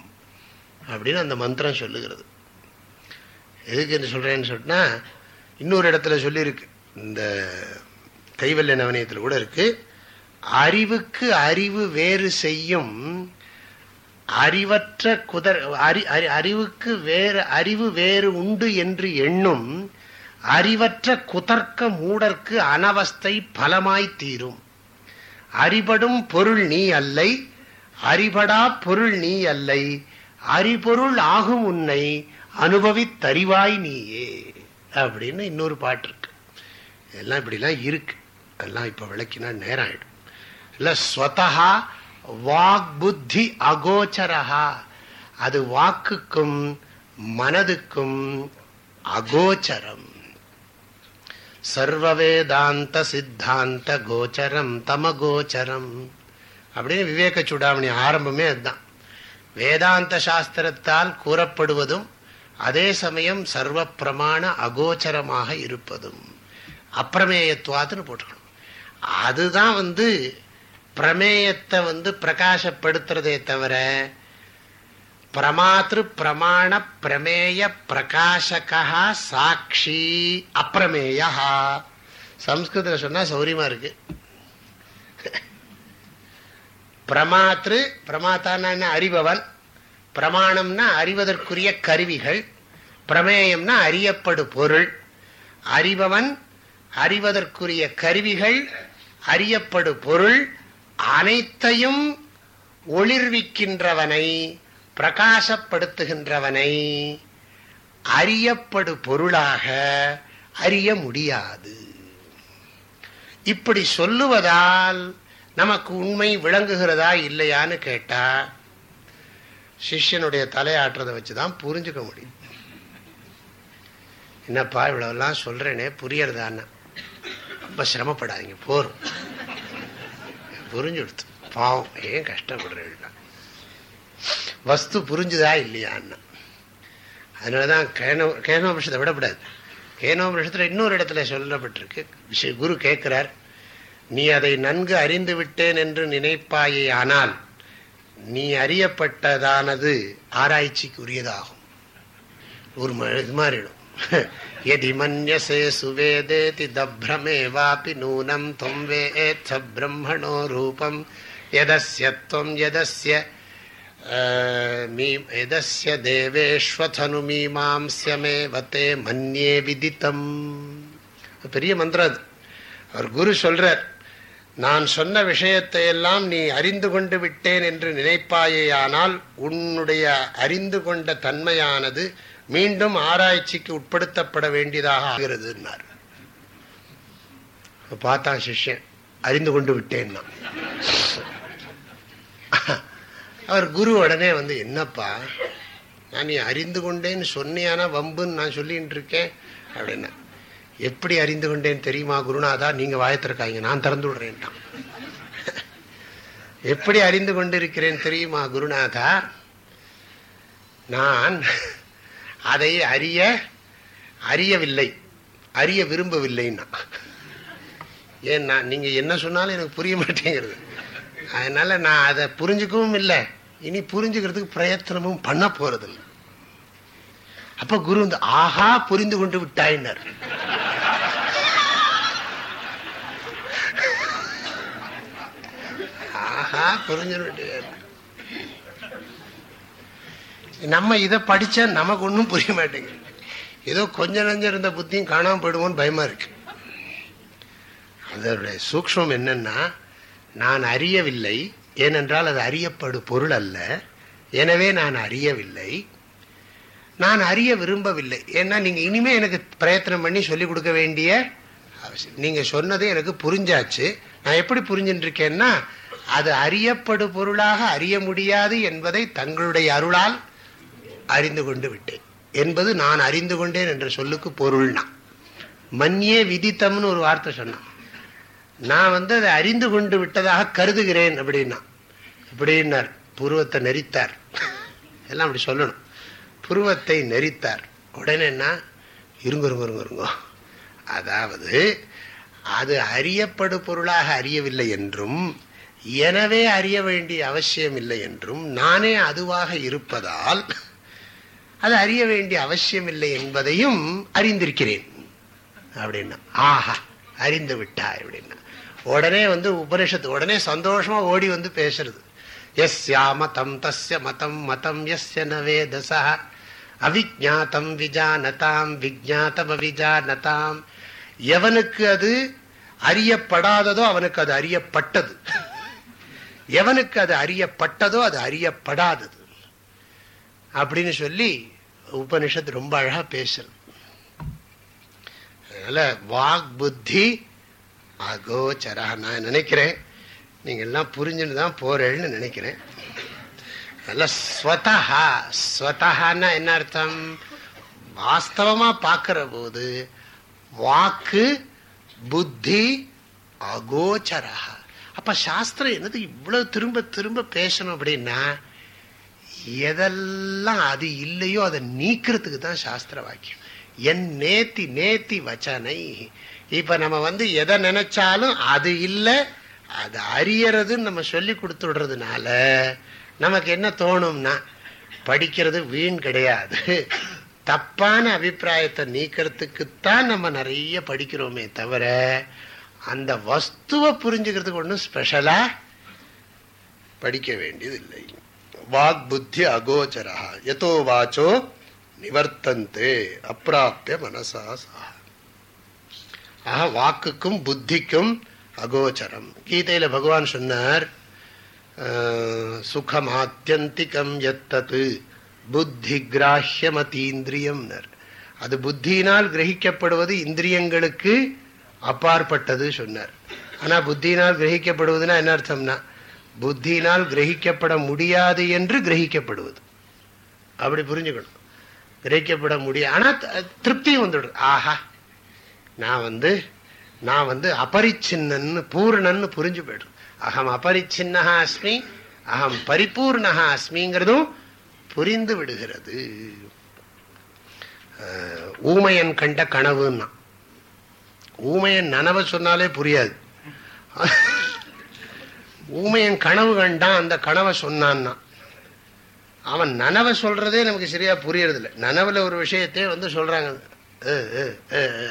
அப்படின்னு அந்த மந்திரம் சொல்லுகிறது. எதுக்கு என்று சொல்றேன்னு சொன்னா இன்னொரு இடத்துல சொல்லியிருக்கு. இந்த கைவல்ய நவனியத்தில் கூட இருக்கு. அறிவுக்கு அறிவு வேறு செய்யும் அறிவற்ற குதர் அறி அறிவுக்கு வேறு அறிவு வேறு உண்டு என்று எண்ணும் அறிவற்ற குதர்க்க மூடற்கு அனவஸ்தை பலமாய் தீரும். அறிபடும் பொருள் நீ அல்லை அறிபடா பொருள் நீ அல்லை அறிபொருள் ஆகும் உன்னை அனுபவித்தறிவாய் நீயே. அப்படின்னு இன்னொரு பாட்டு இருக்கு. எல்லாம் இப்படிலாம் இருக்கு. அதெல்லாம் இப்ப விளக்கினா நேரம் ஆயிடும் இல்ல ஸ்வதா வாக் புத்தி அகோச்சரஹா. அது வாக்குக்கும் மனதுக்கும் அகோச்சரம். சர்வ வேதாந்த சித்தாந்த கோச்சரம் தமகோச்சரம். அப்படின்னு விவேக சூடாமணி ஆரம்பமே அதுதான். வேதாந்த சாஸ்திரத்தால் கூறப்படுவதும் அதே சமயம் சர்வ பிரமாண அகோச்சரமாக இருப்பதும். அப்பிரமேயத்துவாத்துன்னு போட்டுக்கணும். அதுதான் வந்து பிரமேயத்தை வந்து பிரகாசப்படுத்துறதே தவிர பிரமாத்திரு பிரமாண பிரமேய பிரகாசகா சாட்சி அப்பிரமேயா சம்ஸ்கிருதத்தில் சொன்னா சௌரியமா இருக்கு. பிரமாத்திரு பிரமாத்தான அறிபவன். பிரமாணம்னா அறிவதற்குரிய கருவிகள். பிரமேயம்னா அறியப்படு பொருள். அறிபவன் அறிவதற்குரிய கருவிகள் அறியப்படு பொருள் அனைத்தையும் ஒளிர்விக்கின்றவனை. பிரகாசப்படுத்துகின்றவனை அறியப்படு பொருளாக அறிய முடியாது. இப்படி சொல்லுவதால் நமக்கு உண்மை விளங்குகிறதா இல்லையான்னு கேட்டா சிஷ்யனுடைய தலையாட்டுறதை வச்சுதான் புரிஞ்சுக்க முடியும். என்னப்பா இவ்வளவெல்லாம் சொல்றேனே புரியறதான்னு. ரொம்ப சிரமப்படாதீங்க போரும் புரிஞ்சு கொடுத்து பாவம் ஏன் கஷ்டப்படுறேன் வஸ்து புரிஞ்சுதா இல்லையான்னு அதனாலதான் கேனோ கேனோபனிஷத்தை விடப்படாது. கேனோபரிஷத்துல இன்னொரு இடத்துல சொல்லப்பட்டிருக்கு. குரு கேட்கிறார் நீ அதை நன்கு அறிந்து விட்டேன் என்று நினைப்பாயே ஆனால் நீ அறியப்பட்டதானது ஆராய்ச்சிக்கு உரியதாகும் ஒரு இது மாறிடும் எதி மன்யசே சுவேதேதி தப்ரமே வாபி நூனம் தொம் வேத்த பிரம்மணோ ரூபம் எதஸ்யத்வம் எதஸ்ய எதஸ்ய தேவேஸ்வதனு மீமாம்சியமேவத்தே மன்யே விதித்தம் பெரிய மந்திரம் அது. அவர் குரு சொல்றார் நான் சொன்ன விஷயத்தை எல்லாம் நீ அறிந்து கொண்டு விட்டேன் என்று நினைப்பாயேயானால் உன்னுடைய அறிந்து கொண்ட தன்மையானது மீண்டும் ஆராய்ச்சிக்கு உட்படுத்தப்பட வேண்டியதாக ஆகிறது பார்த்தான் சிஷ்யன் அறிந்து கொண்டு விட்டேன் அவர் குரு உடனே வந்து என்னப்பா? நான் நீ அறிந்து கொண்டேன்னு சொன்னியானா வம்புன்னு நான் சொல்லிட்டு இருக்கேன்? அப்படின்னா. எப்படி அறிந்து கொண்டேன் தெரியுமா குருநாதா? நீங்கள் வாயத்திருக்காங்க நான் திறந்து விடுறேன்ட்டான். எப்படி அறிந்து கொண்டிருக்கிறேன் தெரியுமா குருநாதா? நான் அதை அறிய அறியவில்லை அறிய விரும்பவில்லைன்னா. ஏன்னா நீங்கள் என்ன சொன்னாலும் எனக்கு புரிய மாட்டேங்கிறது. அதனால நான் அதை புரிஞ்சுக்கவும் இல்லை. இனி புரிஞ்சுக்கிறதுக்கு பிரயத்தனமும் பண்ண போறதில்லை. அப்ப குரு வந்து ஆஹா புரிந்து கொண்டு விட்டாயினர். ஆஹா புரிஞ்சு நம்ம இதை படிச்சா நமக்கு ஒன்றும் புரிய மாட்டேங்குது. ஏதோ கொஞ்ச நஞ்சம் இருந்த புத்தியும் காணாம போயிடுமோன்னு பயமா இருக்கு. அதனுடைய சூக்மம் என்னன்னா நான் அறியவில்லை ஏனென்றால் அது அறியப்படு பொருள் அல்ல. எனவே நான் அறியவில்லை. நான் அறிய விரும்பவில்லை. ஏன்னா நீங்கள் இனிமே எனக்கு பிரயத்தனம் பண்ணி சொல்லிக் கொடுக்க வேண்டிய அவசியம். நீங்கள் சொன்னது எனக்கு புரிஞ்சாச்சு. நான் எப்படி புரிஞ்சுட்டுருக்கேன்னா அது அறியப்படு பொருளாக அறிய முடியாது என்பதை தங்களுடைய அருளால் அறிந்து கொண்டு விட்டேன். என்பது நான் அறிந்து கொண்டேன் என்ற சொல்லுக்கு பொருள்னா. மன்யே விதித்தம்னு ஒரு வார்த்தை சொன்னான். நான் வந்து அதை அறிந்து கொண்டு விட்டதாக கருதுகிறேன் அப்படின்னா அப்படின்னார் புருவத்தை நெறித்தார் எல்லாம் அப்படி சொல்லணும். புருவத்தை நெறித்தார் உடனே என்ன? இருங்க இருங்க இருங்க இருங்க. அதாவது அது அறியப்படு பொருளாக அறியவில்லை என்றும் எனவே அறிய வேண்டிய அவசியம் இல்லை என்றும் நானே அதுவாக இருப்பதால் அது அறிய வேண்டிய அவசியம் இல்லை என்பதையும் அறிந்திருக்கிறேன். அப்படின்னா ஆஹா அறிந்து விட்டாய் அப்படின்னா. உடனே வந்து உபனிஷத்து உடனே சந்தோஷமா ஓடி வந்து பேசுறது. எஸ் மதம் தஸ்ய மதம் மதம் எஸ்ய நவேதசா அவிஜாத்தம் விஜானதாம் விஜாத்தம் அவிஜானதாம் எவனுக்கு அது அறியப்படாததோ அவனுக்கு அது அறியப்பட்டது. எவனுக்கு அது அறியப்பட்டதோ அது அறியப்படாதது. அப்படின்னு சொல்லி உபனிஷத்து ரொம்ப அழகா பேசுறது. அதனால வாக் புத்தி அகோச்சரா நான் நினைக்கிறேன் நீங்க எல்லாம் புரிஞ்சுன்னு தான் போறேன்னு நினைக்கிறேன். நல்லா ஸ்வதஹா ஸ்வதஹான்னா என்ன அர்த்தம்? வாஸ்தவமா பார்க்கிற போது வாக்கு புத்தி அகோச்சரா அப்ப சாஸ்திரம் என்னது இவ்வளவு திரும்ப திரும்ப பேசணும் அப்படின்னா எதெல்லாம் அது இல்லையோ அதை நீக்கிறதுக்கு தான் சாஸ்திர வாக்கியம். என் நேத்தி நேத்தி வச்சனை. இப்ப நம்ம வந்து எதை நினைச்சாலும் அது இல்லை அது அறியறதுன்னு நம்ம சொல்லி கொடுத்து விடுறதுனால நமக்கு என்ன தோணும்னா படிக்கிறது வீண் கிடையாது. தப்பான அபிப்பிராயத்தை நீக்கிறதுக்குத்தான் நம்ம நிறைய படிக்கிறோமே தவிர அந்த வஸ்துவை புரிஞ்சுக்கிறதுக்கு ஒன்றும் ஸ்பெஷலா படிக்க வேண்டியது இல்லை வாக் புத்தி அகோச்சரா எதோ வாச்சோ நிவர்த்தந்தே அப்பிராப்பிய மனசா சா ஆஹா வாக்குக்கும் புத்திக்கும் அகோச்சரம். கீதையில பகவான் சொன்னார் சுகமாத்தியந்திகம் எத்தது புத்தி கிராஹ்யம் அதீந்திரியம் அது புத்தியினால் கிரகிக்கப்படுவது இந்திரியங்களுக்கு அப்பாற்பட்டது சொன்னார். ஆனா புத்தியினால் கிரகிக்கப்படுவதுன்னா என்ன அர்த்தம்னா புத்தியினால் கிரகிக்கப்பட முடியாது என்று கிரகிக்கப்படுவது. அப்படி புரிஞ்சுக்கணும். கிரகிக்கப்பட முடியாது. ஆனா திருப்தியும் வந்துடும் ஆஹா நான் வந்து நான் வந்து அபரிச்சின்னன்னு பூர்ணன்னு புரிஞ்சு போய்டும். அகம் அபரிச்சின்னஹா அஸ்மி அகம் பரிபூர்ணஹா அஸ்மிங்கிறதும் புரிந்து விடுகிறது. ஊமையன் கண்ட கனவுன்னா. ஊமையன் நனவை சொன்னாலே புரியாது. ஊமையன் கனவு கண்டான் அந்த கனவை சொன்னான்னா. அவன் நனவை சொல்றதே நமக்கு சரியா புரியறது இல்லை நனவுல ஒரு விஷயத்தையே வந்து சொல்றாங்க.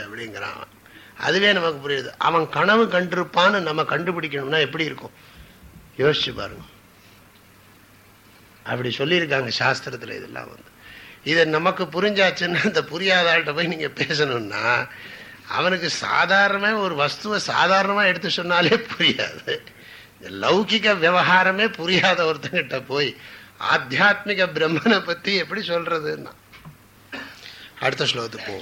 அப்படிங்கிறான். அவன் அதுவே நமக்கு புரியுது. அவன் கனவு கண்டிருப்பான்னு நம்ம கண்டுபிடிக்கணும்னா எப்படி இருக்கும்? யோசிச்சு பாருங்க. அப்படி சொல்லியிருக்காங்க சாஸ்திரத்துல இதெல்லாம் வந்து. இதை நமக்கு புரிஞ்சாச்சுன்னா இந்த புரியாத ஆள்கிட்ட போய் நீங்க பேசணும்னா அவனுக்கு சாதாரணமாக ஒரு வஸ்துவை சாதாரணமா எடுத்து சொன்னாலே புரியாது. லௌகிக விவகாரமே புரியாத ஒருத்தங்கிட்ட போய் ஆத்தியாத்மிக பிரம்மனை பத்தி எப்படி சொல்றதுன்னா. அடுத்த ஸ்லோகத்துக்கு போ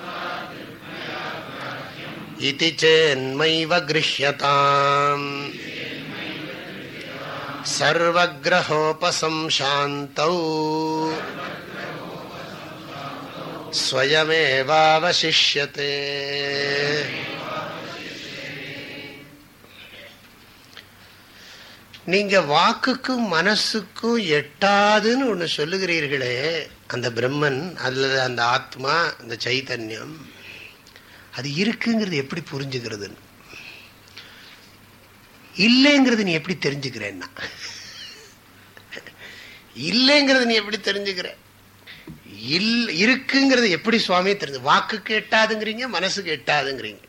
इति चेन्मैव गृह्यताम् सर्वग्रहोपसंशान्तौ स्वयमेवावशिष्यते நீங்க வாக்குக்கும் மனசுக்கும் எட்டாதுன்னு ஒண்ணு சொல்லுகிறீர்களே அந்த பிரம்மன் அல்லது அந்த ஆத்மா அந்த சைத்தன்யம் அது இருக்குங்கிறது எப்படி புரிஞ்சுக்கிறதுன்னு? இல்லைங்கிறது நீ எப்படி தெரிஞ்சுக்கிறேன்னா? இல்லைங்கிறது நீ எப்படி தெரிஞ்சுக்கிற? இல் இருக்குங்கிறது எப்படி சுவாமியே தெரிஞ்சு வாக்குக்கு எட்டாதுங்கிறீங்க மனசுக்கு எட்டாதுங்கிறீங்க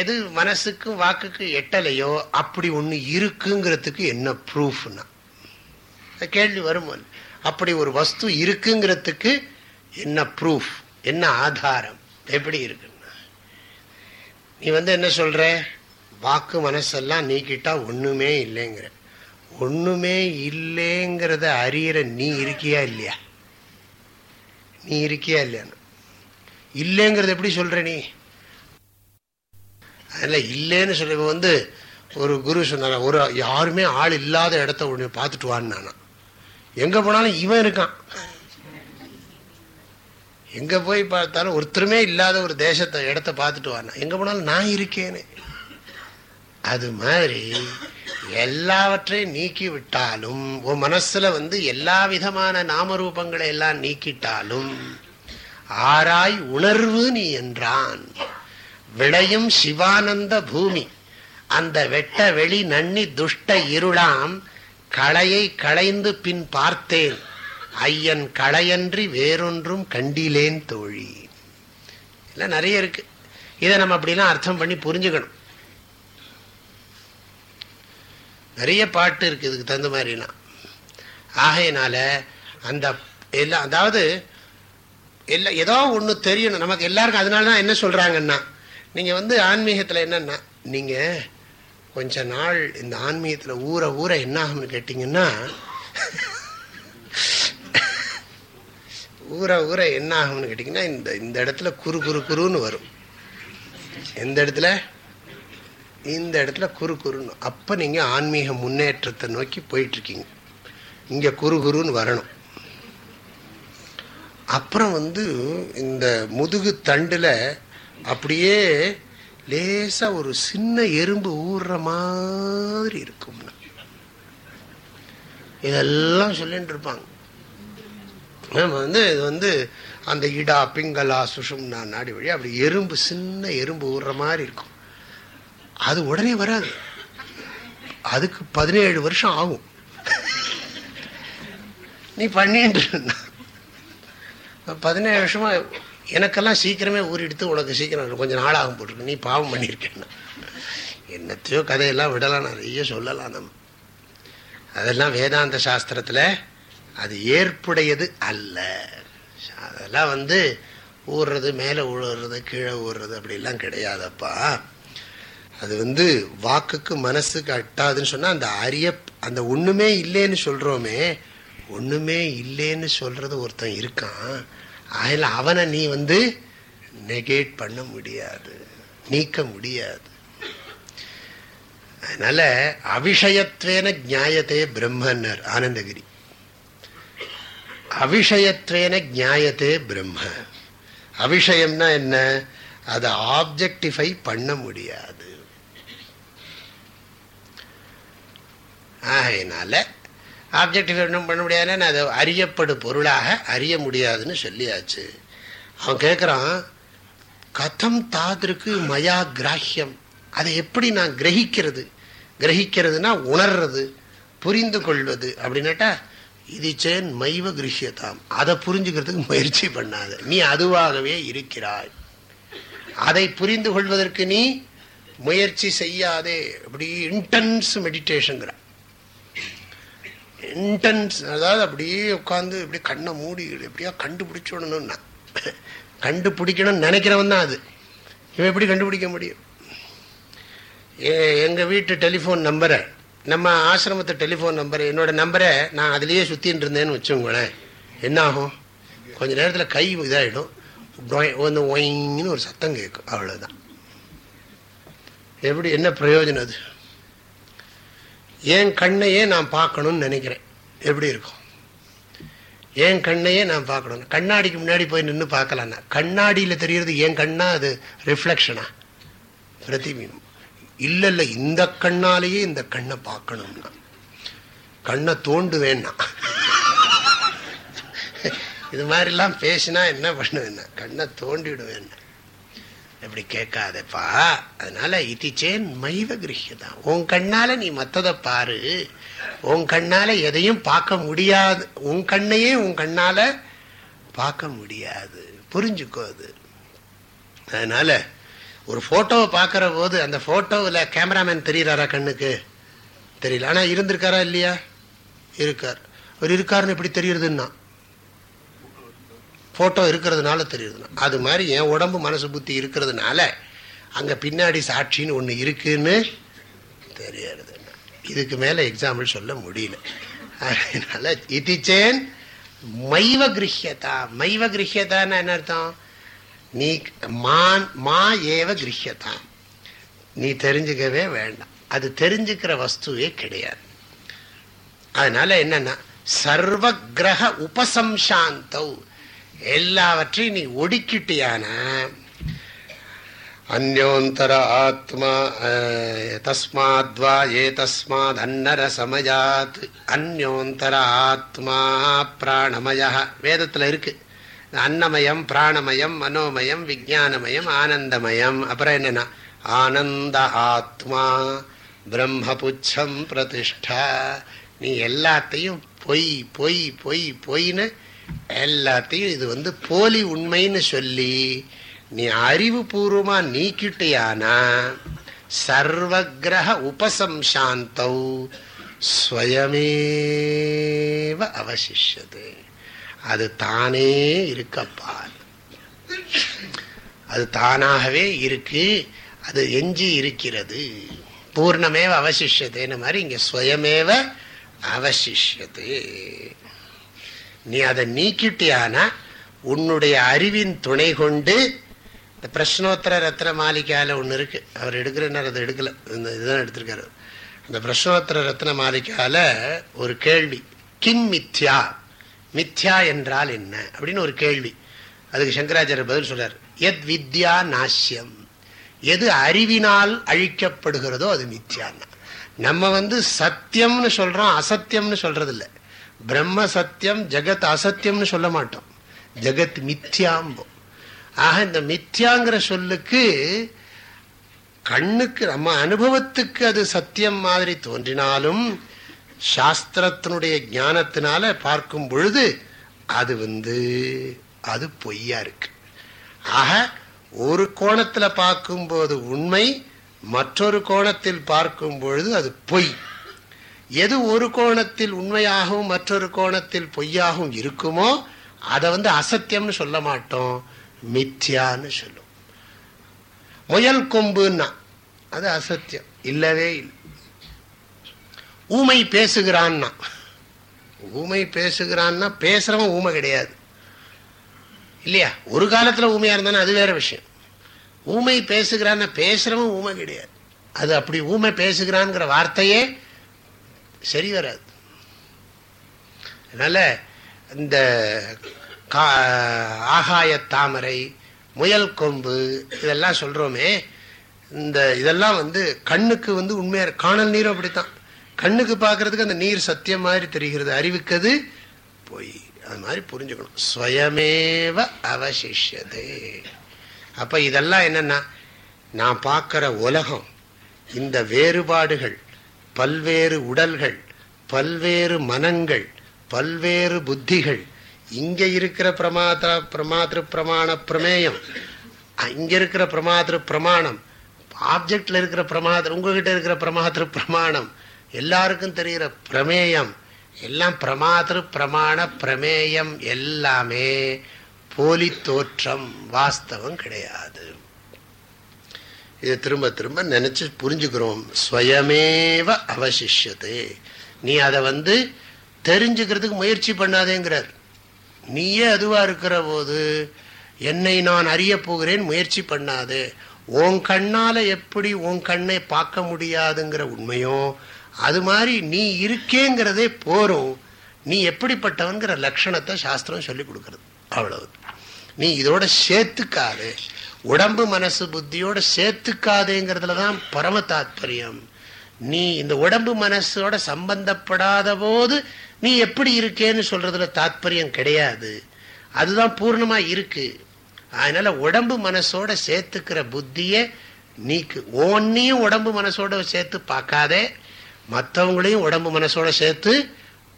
எது மனசுக்கும் வாக்குக்கு எட்டலையோ அப்படி ஒண்ணு இருக்குங்கிறதுக்கு என்ன ப்ரூஃப்னா கேள்வி வரும் அப்படி ஒரு வஸ்து இருக்குங்கிறதுக்கு என்ன ப்ரூஃப் என்ன ஆதாரம்? எப்படி இருக்குன்னா நீ வந்து என்ன சொல்ற? வாக்கு மனசெல்லாம் நீக்கிட்டா ஒண்ணுமே இல்லைங்கிற. ஒண்ணுமே இல்லைங்கிறத அறியற நீ இருக்கியா இல்லையா? நீ இருக்கியா இல்லையான்னு. இல்லைங்கிறத எப்படி சொல்ற நீ? அதில் இல்லைன்னு சொல்லி வந்து ஒரு குரு சொன்னாரா ஒரு யாருமே ஆள் இல்லாத இடத்த உடனே பார்த்துட்டு வான்னு நானா. எங்க போனாலும் இவன் இருக்கான். எங்கே போய் பார்த்தாலும் ஒருத்தருமே இல்லாத ஒரு தேசத்தை இடத்த பார்த்துட்டு வரணும். எங்கே போனாலும் நான் இருக்கேன்னு. அது மாதிரி எல்லாவற்றையும் நீக்கி விட்டாலும் உன் மனசில் வந்து எல்லா விதமான நாமரூபங்களை எல்லாம் நீக்கிட்டாலும் ஆராய் உணர்வு நீ என்றான். விளையும் சிவானந்த பூமி. அந்த வெட்ட வெளி நன்னி துஷ்ட இருளாம் களையை களைந்து பின் பார்த்தேன். ஐயன் களையன்றி வேறொன்றும் கண்டிலேன் தோழி. எல்லாம் நிறைய இருக்கு. இதை நம்ம அப்படிலாம் அர்த்தம் பண்ணி புரிஞ்சுக்கணும். நிறைய பாட்டு இருக்கு இதுக்கு தகுந்த மாதிரிலாம். ஆகையினால அந்த எல்லாம் அதாவது எல்லா ஏதோ ஒன்று தெரியணும். நமக்கு எல்லாருக்கும் அதனால தான் என்ன சொல்றாங்கன்னா நீங்க வந்து ஆன்மீகத்தில் என்னன்னா நீங்க கொஞ்ச நாள் இந்த ஆன்மீகத்தில் ஊற ஊற என்ன ஆகும்னு கேட்டிங்கன்னா ஊற ஊற என்ன ஆகும்னு கேட்டிங்கன்னா இந்த இந்த இடத்துல குறு குறு குருன்னு வரும். எந்த இடத்துல? இந்த இடத்துல குறு குருன்னு அப்போ நீங்கள் ஆன்மீக முன்னேற்றத்தை நோக்கி போயிட்டு இருக்கீங்க இங்கே குறு குருன்னு வரணும். அப்புறம் வந்து இந்த முதுகு தண்டில் அப்படியே லேசாக ஒரு சின்ன எறும்பு ஊறுற மாதிரி இருக்கும்னு. இதெல்லாம் சொல்லிட்டு இருப்பாங்க. நம்ம வந்து இது வந்து அந்த இடா பிங்களா சுஷும்னா நாடி வழி அப்படி எறும்பு சின்ன எறும்பு ஊடுற மாதிரி இருக்கும். அது உடனே வராது. அதுக்கு பதினேழு வருஷம் ஆகும். நீ பண்ணிட்டு இருந்தா. பதினேழு வருஷமா எனக்கெல்லாம் சீக்கிரமே ஊறிடுத்து உனக்கு சீக்கிரம் கொஞ்சம் நாளாகும் போட்டிருக்கு. நீ பாவம் பண்ணியிருக்கேன்னா. என்னத்தையோ கதையெல்லாம் விடலாம் நிறைய சொல்லலாம் நம்ம. அதெல்லாம் வேதாந்த சாஸ்திரத்தில் அது ஏற்புடையது அல்ல. அதெல்லாம் வந்து ஊறுறது மேலே ஊழுறது கீழே ஊறுறது அப்படிலாம் கிடையாதப்பா. அது வந்து வாக்குக்கு மனசுக்கு அட்டாதுன்னு சொன்னால் அந்த அரிய அந்த ஒன்றுமே இல்லைன்னு சொல்கிறோமே ஒன்றுமே இல்லைன்னு சொல்கிறது ஒருத்தன் இருக்கான். அதில் அவனை நீ வந்து நெகேட் பண்ண முடியாது நீக்க முடியாது. அதனால் அவிஷயத்வேன ஜாயத்தே பிரம்மன்னர் ஆனந்தகிரி. அவிஷயத்வேன ஜாயத்தே பிரம்ம. அவிஷயம்னா என்ன? அதை ஆப்ஜெக்டிஃபை பண்ண முடியாது. ஆகையினால ஆப்ஜெக்டிஃபை பண்ண முடியாதுன்னா அதை அறியப்படு பொருளாக அறிய முடியாதுன்னு சொல்லியாச்சு. அவன் கேட்குறான் கதம் தாதிருக்கு மயா கிராஹ்யம். அதை எப்படி நான் கிரகிக்கிறது? கிரகிக்கிறதுனா உணர்றது புரிந்து கொள்வது அப்படின்னாட்டா இது மைவ கிருஷ்யதாம். அதை புரிஞ்சுக்கிறதுக்கு முயற்சி பண்ணாத. நீ அதுவாகவே இருக்கிறாய். அதை புரிந்து கொள்வதற்கு நீ முயற்சி செய்யாதே. அப்படி இன்டென்ஸ் மெடிடேஷன்ங்கிற இன்டென்ஸ் அதாவது அப்படியே உட்காந்து இப்படி கண்ணை மூடி எப்படியா கண்டுபிடிச்சு விடணும்னா. கண்டுபிடிக்கணும்னு நினைக்கிறவன் தான் அது. இவன் எப்படி கண்டுபிடிக்க முடியும்? எங்கள் வீட்டு டெலிஃபோன் நம்பரை நம்ம ஆசிரமத்து டெலிஃபோன் நம்பர் என்னோட நம்பரை நான் அதுலேயே சுற்றின்னு இருந்தேன்னு வச்சுக்கோங்களேன். என்ன ஆகும் கொஞ்ச நேரத்தில் கை இதாகிடும் வந்து ஒயின்னு ஒரு சத்தம் கேட்கும். அவ்வளோதான் எப்படி என்ன பிரயோஜனம் அது? என் கண்ணையே நான் பார்க்கணும்னு நினைக்கிறேன். எப்படி இருக்கும்? என் கண்ணையே நான் பார்க்கணும். கண்ணாடிக்கு முன்னாடி போய் நின்று பார்க்கலான்னா கண்ணாடியில் தெரியறது என் கண்ணா அது ரிஃப்ளெக்ஷனா பிரதிபிம்பம். இல்ல இல்ல இந்த கண்ணாலேயே இந்த கண்ணை பார்க்கணும்னா. கண்ணை தோண்டுவேன்னா. இது மாதிரிலாம் பேசினா என்ன பண்ணுவேன்னா கண்ணை தோண்டிடுவேன்னா. எப்படி கேட்காதப்பா. அதனால இத்திச்சேன் மைவ கிரகியதான் உன் கண்ணால நீ மத்ததை பாரு. உன் கண்ணால எதையும் பார்க்க முடியாது. உன் கண்ணையே உன் கண்ணால பார்க்க முடியாது. புரிஞ்சுக்கோ அது. அதனால ஒரு ஃபோட்டோவை பார்க்குற போது அந்த ஃபோட்டோவில் கேமராமேன் தெரிகிறாரா கண்ணுக்கு? தெரியல. ஆனால் இருந்திருக்காரா இல்லையா? இருக்கார். அவர் இருக்காருன்னு எப்படி தெரியுறதுன்னா ஃபோட்டோ இருக்கிறதுனால தெரியுதுன்னா. அது மாதிரி என் உடம்பு மனசு புத்தி இருக்கிறதுனால அங்கே பின்னாடி சாட்சின்னு ஒன்று இருக்குன்னு தெரியறது. இதுக்கு மேலே எக்ஸாம்பிள் சொல்ல முடியல. அதனால இதிச்சேன் மைவ கிரகியதா மைவ கிரகியதான்னு என்ன அர்த்தம்? நீ மான் மா ஏவ கிரகியதாம் நீ தெரிஞ்சுக்கவே வேண்டாம். அது தெரிஞ்சுக்கிற வஸ்துவே கிடையாது. அதனால என்னன்னா சர்வ கிரக உபசம்சாந்தவ் எல்லாவற்றையும் நீ ஒடுக்கிட்டியான அந்யோந்தர ஆத்மா தஸ்மாத்வா ஏ தஸ்மாத் அன்னர சமயாத் அந்யோந்தர ஆத்மா பிராணமய வேதத்துல இருக்கு. அன்னமயம் பிராணமயம் மனோமயம் விஜயானமயம் ஆனந்தமயம். அப்புறம் என்னன்னா ஆனந்த ஆத்மா பிரம்மபுச்சம் பிரதிஷ்டா. நீ எல்லாத்தையும் பொய் பொய் பொய் பொய்ன்னு எல்லாத்தையும் இது வந்து போலி உண்மைன்னு சொல்லி நீ அறிவுபூர்வமா நீக்கிட்டியானா சர்வகிரக உபசம்சாந்தௌ ஸ்வயமேவ அவசிஷது அது தானே இருக்கப்பா. அது தானாகவே இருக்கு அது எஞ்சி இருக்கிறது. பூர்ணமேவ அவசிஷத்தேன்னு மாதிரி இங்க ஸ்வயமேவ அவசிஷத்து நீ அதை நீக்கிட்டியானா உன்னுடைய அறிவின் துணை கொண்டு இந்த பிரஷ்னோத்தர ரத்ன மாளிகால ஒன்று இருக்கு. அவர் எடுக்கிறனார் அதை எடுக்கல. இந்த இதுதான் எடுத்திருக்காரு. அந்த பிரஷ்னோத்தர ரத்ன மாளிகால ஒரு கேள்வி கிம் மித்யா? மித்யா என்றால் என்ன? அப்படின்னு ஒரு கேள்வி. அதுக்கு சங்கராச்சாரியர் பதில் சொல்றார். எத் வித்யா நாசியம் எது அறிவினால் அழிக்கப்படுகிறதோ அது மித்யான்னா. நம்ம வந்து சத்தியம்னு சொல்றோம் அசத்தியம்னு சொல்றது இல்லை பிரம்ம சத்தியம் ஜெகத் அசத்தியம்னு சொல்ல மாட்டோம். ஜெகத் மித்யாம்போம் ஆக இந்த மித்யாங்கிற சொல்லுக்கு கண்ணுக்கு நம்ம அனுபவத்துக்கு அது சத்தியம் மாதிரி தோன்றினாலும் சாஸ்திரத்தினுடைய ஞானத்தினால பார்க்கும் பொழுது அது வந்து அது பொய்யா இருக்கு. ஆக ஒரு கோணத்துல பார்க்கும்போது உண்மை மற்றொரு கோணத்தில் பார்க்கும் பொழுது அது பொய். எது ஒரு கோணத்தில் உண்மையாகவும் மற்றொரு கோணத்தில் பொய்யாகவும் இருக்குமோ அதை வந்து அசத்தியம்னு சொல்ல மாட்டோம். மித்யான்னு சொல்லும். முயல் கொம்புன்னா அது அசத்தியம். இல்லவே இல்லை. ஊமை பேசுகிறான்னா? ஊமை பேசுகிறான்னா பேசுறவன் ஊமை கிடையாது. இல்லையா? ஒரு காலத்தில் ஊமையா இருந்தானே? அது வேற விஷயம். ஊமை பேசுகிறான்னா பேசுறவன் ஊமை கிடையாது. அது அப்படி ஊமை பேசுகிறான்ங்கிற வார்த்தையே சரி வராது. அதனால இந்த கா- ஆகாய தாமரை முயல் கொம்பு இதெல்லாம் சொல்றோமே இந்த இதெல்லாம் வந்து கண்ணுக்கு வந்து உண்மையாக காணல் நீரும் அப்படித்தான். கண்ணுக்கு பார்க்கறதுக்கு அந்த நீர் சத்தியம் மாதிரி தெரிகிறது. அறிவிக்கிறது போய். பொய் அது மாதிரி புரிஞ்சுக்கணும். ஸ்வயமேவ அவசிஷது அப்ப இதெல்லாம் என்னன்னா நான் பார்க்கிற உலகம் இந்த வேறுபாடுகள் பல்வேறு உடல்கள் பல்வேறு மனங்கள் பல்வேறு புத்திகள் இங்க இருக்கிற பிரமாதா பிரமாதிரு பிரமாண பிரமேயம் அ- இங்க இருக்கிற பிரமாதிரு பிரமாணம் ஆப்ஜெக்ட்ல இருக்கிற பிரமாத உங்ககிட்ட இருக்கிற பிரமாதிரு பிரமாணம் எல்லாருக்கும் தெரிகிற பிரமேயம். எல்லாம் பிரமாத்திரு பிரமாண பிரமேயம் எல்லாமே போலி தோற்றம் வாஸ்தவம் கிடையாது. இதை திரும்ப திரும்ப நினைச்சு புரிஞ்சுக்கிறோம். ஸ்வயமேவ அவசிஷது நீ அதை வந்து தெரிஞ்சுக்கிறதுக்கு முயற்சி பண்ணாதேங்கிறார். நீயே அதுவாக இருக்கிற போது என்னை நான் அறிய போகிறேன் முயற்சி பண்ணாது. உன் கண்ணால எப்படி உன் கண்ணை பார்க்க முடியாதுங்கிற உண்மையும் அது மாதிரி நீ இருக்கேங்கிறதே போரும் நீ எப்படிப்பட்டவன்கிற லட்சணத்தை சாஸ்திரம் சொல்லி கொடுக்கறது. அவ்வளவு. நீ இதோட சேர்த்துக்காது. உடம்பு மனசு புத்தியோட சேர்த்துக்காதேங்கிறதுல தான் பரம தாத்பரியம். நீ இந்த உடம்பு மனசோட சம்பந்தப்படாத போது நீ எப்படி இருக்கேன்னு சொல்றதுல தாத்பரியம் கிடையாது. அதுதான் பூர்ணமா இருக்கு. அதனால உடம்பு மனசோட சேர்த்துக்கிற புத்திய நீக்கு. ஒன்னையும் உடம்பு மனசோட சேர்த்து பார்க்காதே. மற்றவங்களையும் உடம்பு மனசோட சேர்த்து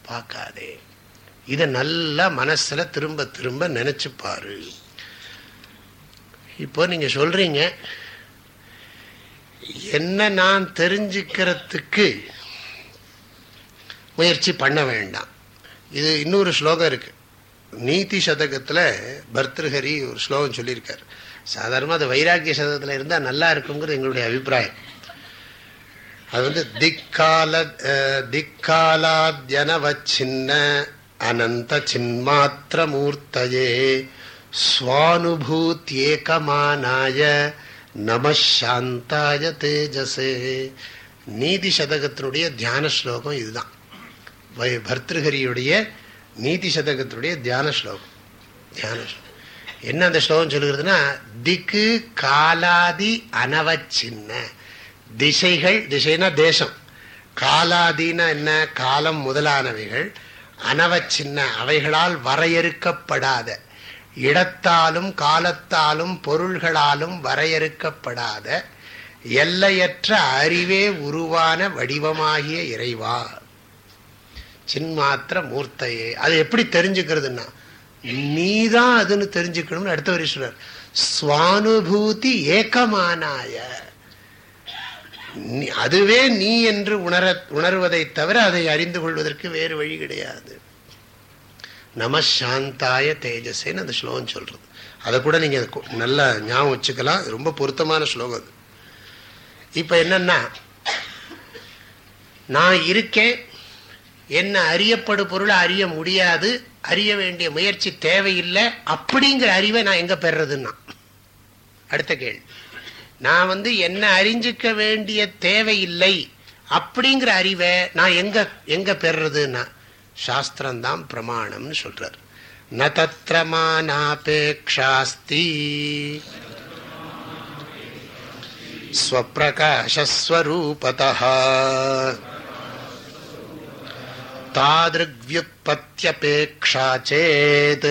பார்க்காதே. இதை நல்லா மனசுல திரும்ப திரும்ப நினைச்சு பாரு இப்போ நீங்க சொல்றீங்க என்ன நான் தெரிஞ்சுக்கிறதுக்கு முயற்சி பண்ண வேண்டாம். இது இன்னொரு ஸ்லோகம் இருக்கு. நீதி சதகத்தில் பர்திருஹரி ஒரு ஸ்லோகம் சொல்லியிருக்கார். சாதாரணமாக அது வைராக்கிய சதகத்தில் இருந்தால் நல்லா இருக்குங்கிறது எங்களுடைய அபிப்பிராயம். அது வந்து திக்கால திக்காலாத்யனவச்சின்ன அனந்த சின்மாத்திர மூர்த்தயே ஸ்வானுபூத்யேகமானாய நமசாந்தாய தேஜசே. நீதி சதகத்தினுடைய தியான ஸ்லோகம் இதுதான் பர்திருஹரியுடைய நீதி சதகத்தினுடைய தியான ஸ்லோகம் தியான ஸ்லோகம் என்ன அந்த ஸ்லோகம் சொல்லுகிறதுனா திக்கு காலாதி அனவச்சின்ன. திசைகள் திசைனா தேசம். காலாதீன என்ன? காலம் முதலானவைகள். அனவ சின்ன அவைகளால் வரையறுக்கப்படாத. இடத்தாலும் காலத்தாலும் பொருள்களாலும் வரையறுக்கப்படாத. எல்லையற்ற அறிவே உருவான வடிவமாகிய இறைவா. சின்மாத்திர மூர்த்தையே. அது எப்படி தெரிஞ்சுக்கிறதுன்னா நீதான் அதுன்னு தெரிஞ்சுக்கணும்னு அடுத்த வரி சொல்றார். சுவானுபூதி ஏக்கமானாய அதுவே நீ என்று உணர உணர்வதை தவிர அதை அறிந்து கொள்வதற்கு வேறு வழி கிடையாது. நமசாந்தாய சாந்தாய அந்த ஸ்லோகம் சொல்றது. அதை கூட நீங்க நல்லா ஞாபகம் வச்சுக்கலாம். ரொம்ப பொருத்தமான ஸ்லோகம் அது. இப்ப என்னன்னா நான் இருக்கேன் என்ன அறியப்படு பொருளை அறிய முடியாது அறிய வேண்டிய முயற்சி தேவையில்லை அப்படிங்கிற அறிவை நான் எங்க பெறதுன்னா அடுத்த கேள்வி. நான் வந்து என்ன அறிஞ்சிக்க வேண்டிய தேவையில்லை அப்படிங்கிற அறிவை நான் எங்க எங்க பெறுறதுன்னா சாஸ்திரம்தான் பிரமாணம்னு சொல்றார். ந தத்திரமானாபேக்ஷாஸ்தி ஸ்வப்பிரகாசஸ்வரூபதா தாதிருக்யுத்பத்தியபேக்ஷா சேத்.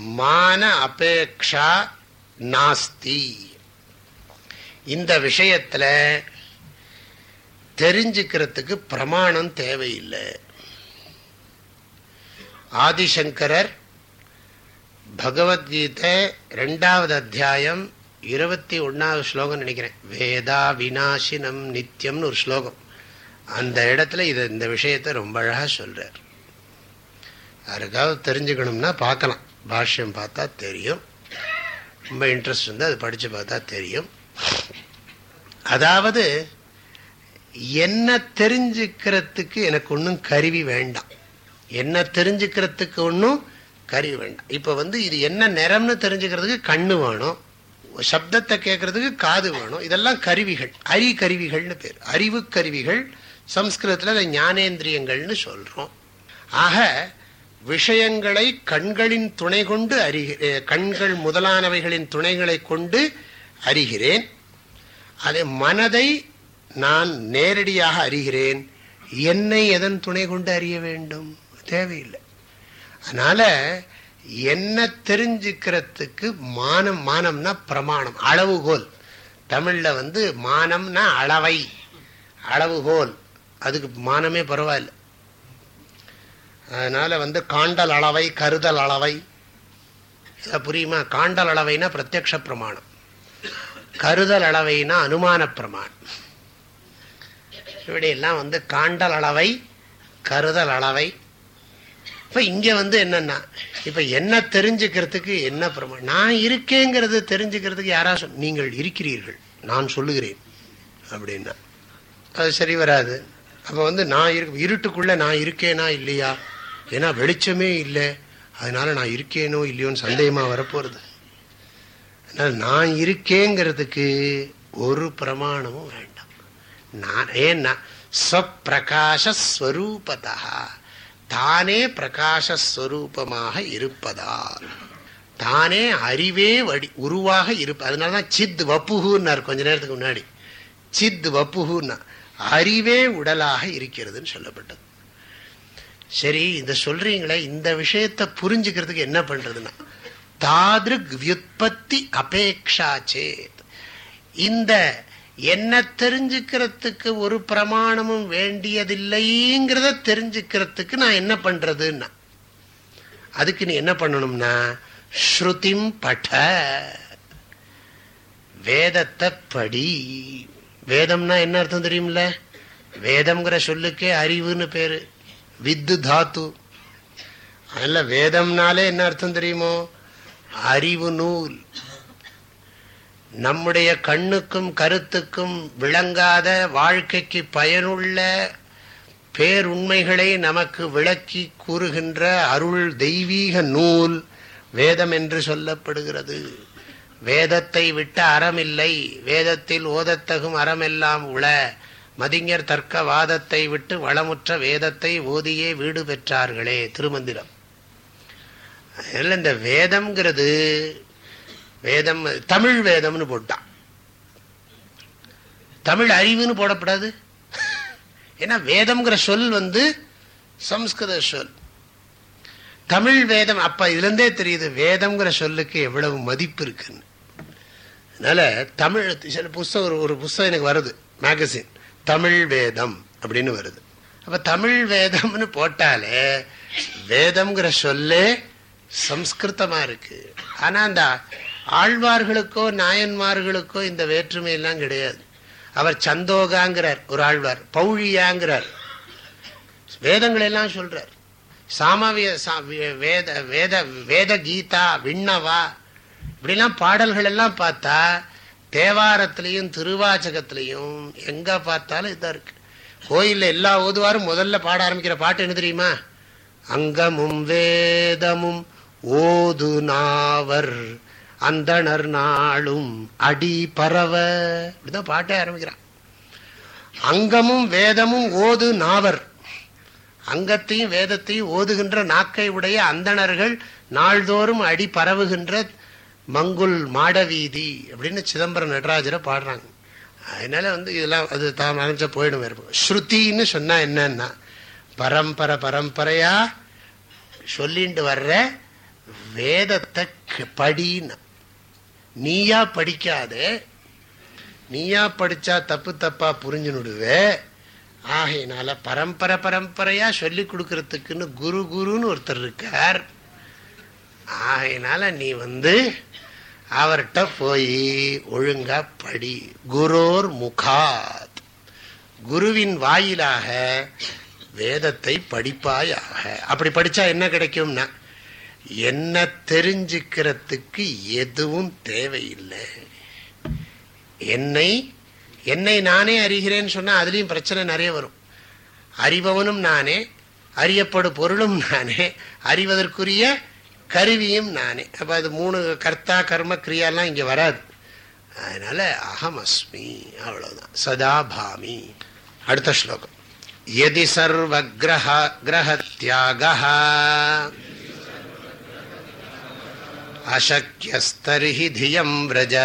மான அபேக்ஷா நாஸ்தி. இந்த விஷயத்துல தெரிஞ்சுக்கிறதுக்கு பிரமாணம் தேவையில்லை. ஆதிசங்கரர் பகவத்கீதை ரெண்டாவது அத்தியாயம் இருபத்தி ஒன்னாவது ஸ்லோகம் நினைக்கிறேன். வேதா வினாசினம் நித்தியம்னு ஒரு ஸ்லோகம். அந்த இடத்துல இதை இந்த விஷயத்தை ரொம்ப அழகாக சொல்றார். யாருக்காவது தெரிஞ்சுக்கணும்னா பார்க்கலாம். பாஷ்யம் பார்த்தா தெரியும். ரொம்ப இன்ட்ரெஸ்ட் வந்து அது படித்து பார்த்தா தெரியும். அதாவது என்ன தெரிஞ்சுக்கிறதுக்கு எனக்கு ஒன்றும் கருவி வேண்டாம். என்ன தெரிஞ்சுக்கிறதுக்கு ஒன்றும் கருவி வேண்டாம். இப்போ வந்து இது என்ன நிறம்னு தெரிஞ்சுக்கிறதுக்கு கண்ணு வேணும். சப்தத்தை கேட்கறதுக்கு காது வேணும். இதெல்லாம் கருவிகள். அறி கருவிகள்னு பேர். அறிவு கருவிகள். சம்ஸ்கிருதத்தில் அதை ஞானேந்திரியங்கள்னு சொல்றோம். ஆக விஷயங்களை கண்களின் துணை கொண்டு அறிகிறேன் கண்கள் முதலானவைகளின் துணைகளை கொண்டு அறிகிறேன். அதே மனதை நான் நேரடியாக அறிகிறேன். என்னை எதன் துணை கொண்டு அறிய வேண்டும்? தேவையில்லை. அதனால என்ன தெரிஞ்சுக்கிறதுக்கு மானம் மானம்னா பிரமாணம் அளவுகோல். தமிழில் வந்து மானம்னா அளவை அளவுகோல். அதுக்கு மானமே பரவாயில்ல. அதனால வந்து காண்டல் அளவை கருதல் அளவை. புரியுமா? காண்டல் அளவைனா பிரத்யக்ஷ பிரமாணம். கருதல் அளவைனா அனுமான பிரமாணம். இப்படியெல்லாம் வந்து காண்டல் அளவை கருதல் அளவை. இப்போ இங்கே வந்து என்னன்னா இப்போ என்ன தெரிஞ்சுக்கிறதுக்கு என்ன பிரமாணம்? நான் இருக்கேங்கிறது தெரிஞ்சுக்கிறதுக்கு யாரா சொல் நீங்கள் இருக்கிறீர்கள். நான் சொல்லுகிறேன். அப்படின்னா. அது சரி வராது. அப்போ வந்து நான் இரு இருட்டுக்குள்ளே நான் இருக்கேனா இல்லையா? ஏன்னா வெளிச்சமே இல்லை. அதனால நான் இருக்கேனோ இல்லையோன்னு சந்தேகமா வரப்போறது. அதனால நான் இருக்கேங்கிறதுக்கு ஒரு பிரமாணமும் வேண்டாம். நான் ஏன்னா ஸ்வப்பிரகாசஸ்வரூபதா தானே பிரகாசஸ்வரூபமாக இருப்பதால். தானே அறிவே வடி உருவாக இருப்ப அதனாலதான் சித் வப்புகுன்னார் கொஞ்ச நேரத்துக்கு முன்னாடி. சித் வப்புகுன்னா அறிவே உடலாக இருக்கிறதுன்னு சொல்லப்பட்டது. சரி இதை சொல்றீங்களே இந்த விஷயத்தை புரிஞ்சுக்கிறதுக்கு என்ன பண்றதுன்னா தாதிருக் வியுற்பத்தி அபேக்ஷா சேத். இந்த என்ன தெரிஞ்சுக்கிறதுக்கு ஒரு பிரமாணமும் வேண்டியதில்லைங்கிறத தெரிஞ்சுக்கிறதுக்கு நான் என்ன பண்றதுன்னா அதுக்கு நீ என்ன பண்ணணும்னா ஸ்ருதிம் பட. வேதத்தை படி. வேதம்னா என்ன அர்த்தம் தெரியுமில்ல? வேதம்ங்கிற சொல்லுக்கே அறிவுன்னு பேரு. வித்து தாத்து. அதில் வேதம்னாலே என்ன அர்த்தம் தெரியுமோ? அறிவு நூல். நம்முடைய கண்ணுக்கும் கருத்துக்கும் விளங்காத வாழ்க்கைக்கு பயனுள்ள பேருண்மைகளை நமக்கு விளக்கி கூறுகின்ற அருள் தெய்வீக நூல் வேதம் என்று சொல்லப்படுகிறது. வேதத்தை விட்ட அறமில்லை. வேதத்தில் ஓதத்தகும் அறமெல்லாம் உள. மதிஞர் தர்க்க வாதத்தை விட்டு வளமுற்ற வேதத்தை ஓதியே வீடு பெற்றார்களே திருமந்திரம். அதில் இந்த வேதம்ங்கிறது வேதம் தமிழ் வேதம்னு போட்டான். தமிழ் அறிவுன்னு போடப்படாது. ஏன்னா வேதம்ங்கிற சொல் வந்து சம்ஸ்கிருத சொல். தமிழ் வேதம் அப்ப இதுலேருந்தே தெரியுது வேதம்ங்கிற சொல்லுக்கு எவ்வளவு மதிப்பு இருக்குன்னு. அதனால தமிழ் சில புஸ்தகம் ஒரு ஒரு புஸ்தகம் எனக்கு வருது மேகசின் தமிழ் வேதம் அப்படின்னு வருது. அப்ப தமிழ் வேதம்னு போட்டாலே வேதம்ங்கிற சொல்லே சம்ஸ்கிருதமா இருக்கு. ஆனா அந்த ஆழ்வார்களுக்கோ நாயன்மார்களுக்கோ இந்த வேற்றுமை எல்லாம் கிடையாது. அவர் சந்தோகாங்கிறார் ஒரு ஆழ்வார் பௌழியாங்கிறார். வேதங்கள் எல்லாம் சொல்றார். சாமவிய வேத வேத வேத கீதா விண்ணவா இப்படிலாம் பாடல்கள் எல்லாம் பார்த்தா தேவாரத்திலையும் திருவாச்சகத்திலையும் எங்க பார்த்தாலும் இதாக இருக்கு. கோயில்ல எல்லா ஓதுவாரும் முதல்ல பாட ஆரம்பிக்கிற பாட்டு என்ன தெரியுமா? அங்கமும் வேதமும் ஓது நாவர் அந்தணர் நாளும் அடி பரவ. இப்படிதான் பாட்டே ஆரம்பிக்கிறான். அங்கமும் வேதமும் ஓது நாவர். அங்கத்தையும் வேதத்தையும் ஓதுகின்ற நாக்கை உடைய அந்தணர்கள் நாள்தோறும் அடி பரவுகின்ற மங்குல் மாடவீதி அப்படின்னு சிதம்பரம் நடராஜரை பாடுறாங்க. அதனால வந்து இதெல்லாம் அது தான் நினைச்சா போயிடும் இருப்போம் ஸ்ருதின்னு சொன்னா என்னன்னா பரம்பரை பரம்பரையா சொல்லிட்டு வர்ற வேதத்தை படின்னு. நீயா படிக்காதே நீயா படிச்சா தப்பு தப்பா புரிஞ்சுனுடுவே ஆகையினால பரம்பரை பரம்பரையா சொல்லி கொடுக்கறதுக்குன்னு குரு குருன்னு ஒருத்தர் இருக்கார். ஆகையினால நீ வந்து அவர்கிட்ட போய் ஒழுங்கா படி. குரோர் முகாத். குருவின் வாயிலாக வேதத்தை படிப்பாயாக. அப்படி படிச்சா என்ன கிடைக்கும்னா என்ன தெரிஞ்சுக்கிறதுக்கு எதுவும் தேவையில்லை. என்னை என்னை நானே அறிகிறேன்னு சொன்னா அதுலயும் பிரச்சனை நிறைய வரும். அறிபவனும் நானே அறியப்படும் பொருளும் நானே அறிவதற்குரிய கருவியும் நானே. அப்ப அது மூணு கர்த்தா கர்ம கிரியாலாம் இங்க வராது. அதனால அகம் அஸ்மி அவ்வளவுதான். சதா பாமி. அடுத்த ஸ்லோகம். எதி சர்வ கிரக கிரக தியாக அசக்கியஸ்தரிஹி தியம் விரஜ.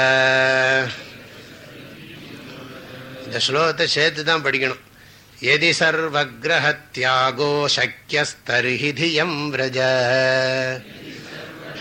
இந்த ஸ்லோகத்தை சேர்த்து தான் படிக்கணும். எதி சர்வகிரக தியாகோ சக்கியஸ்தரிஹி தியம் விரஜ.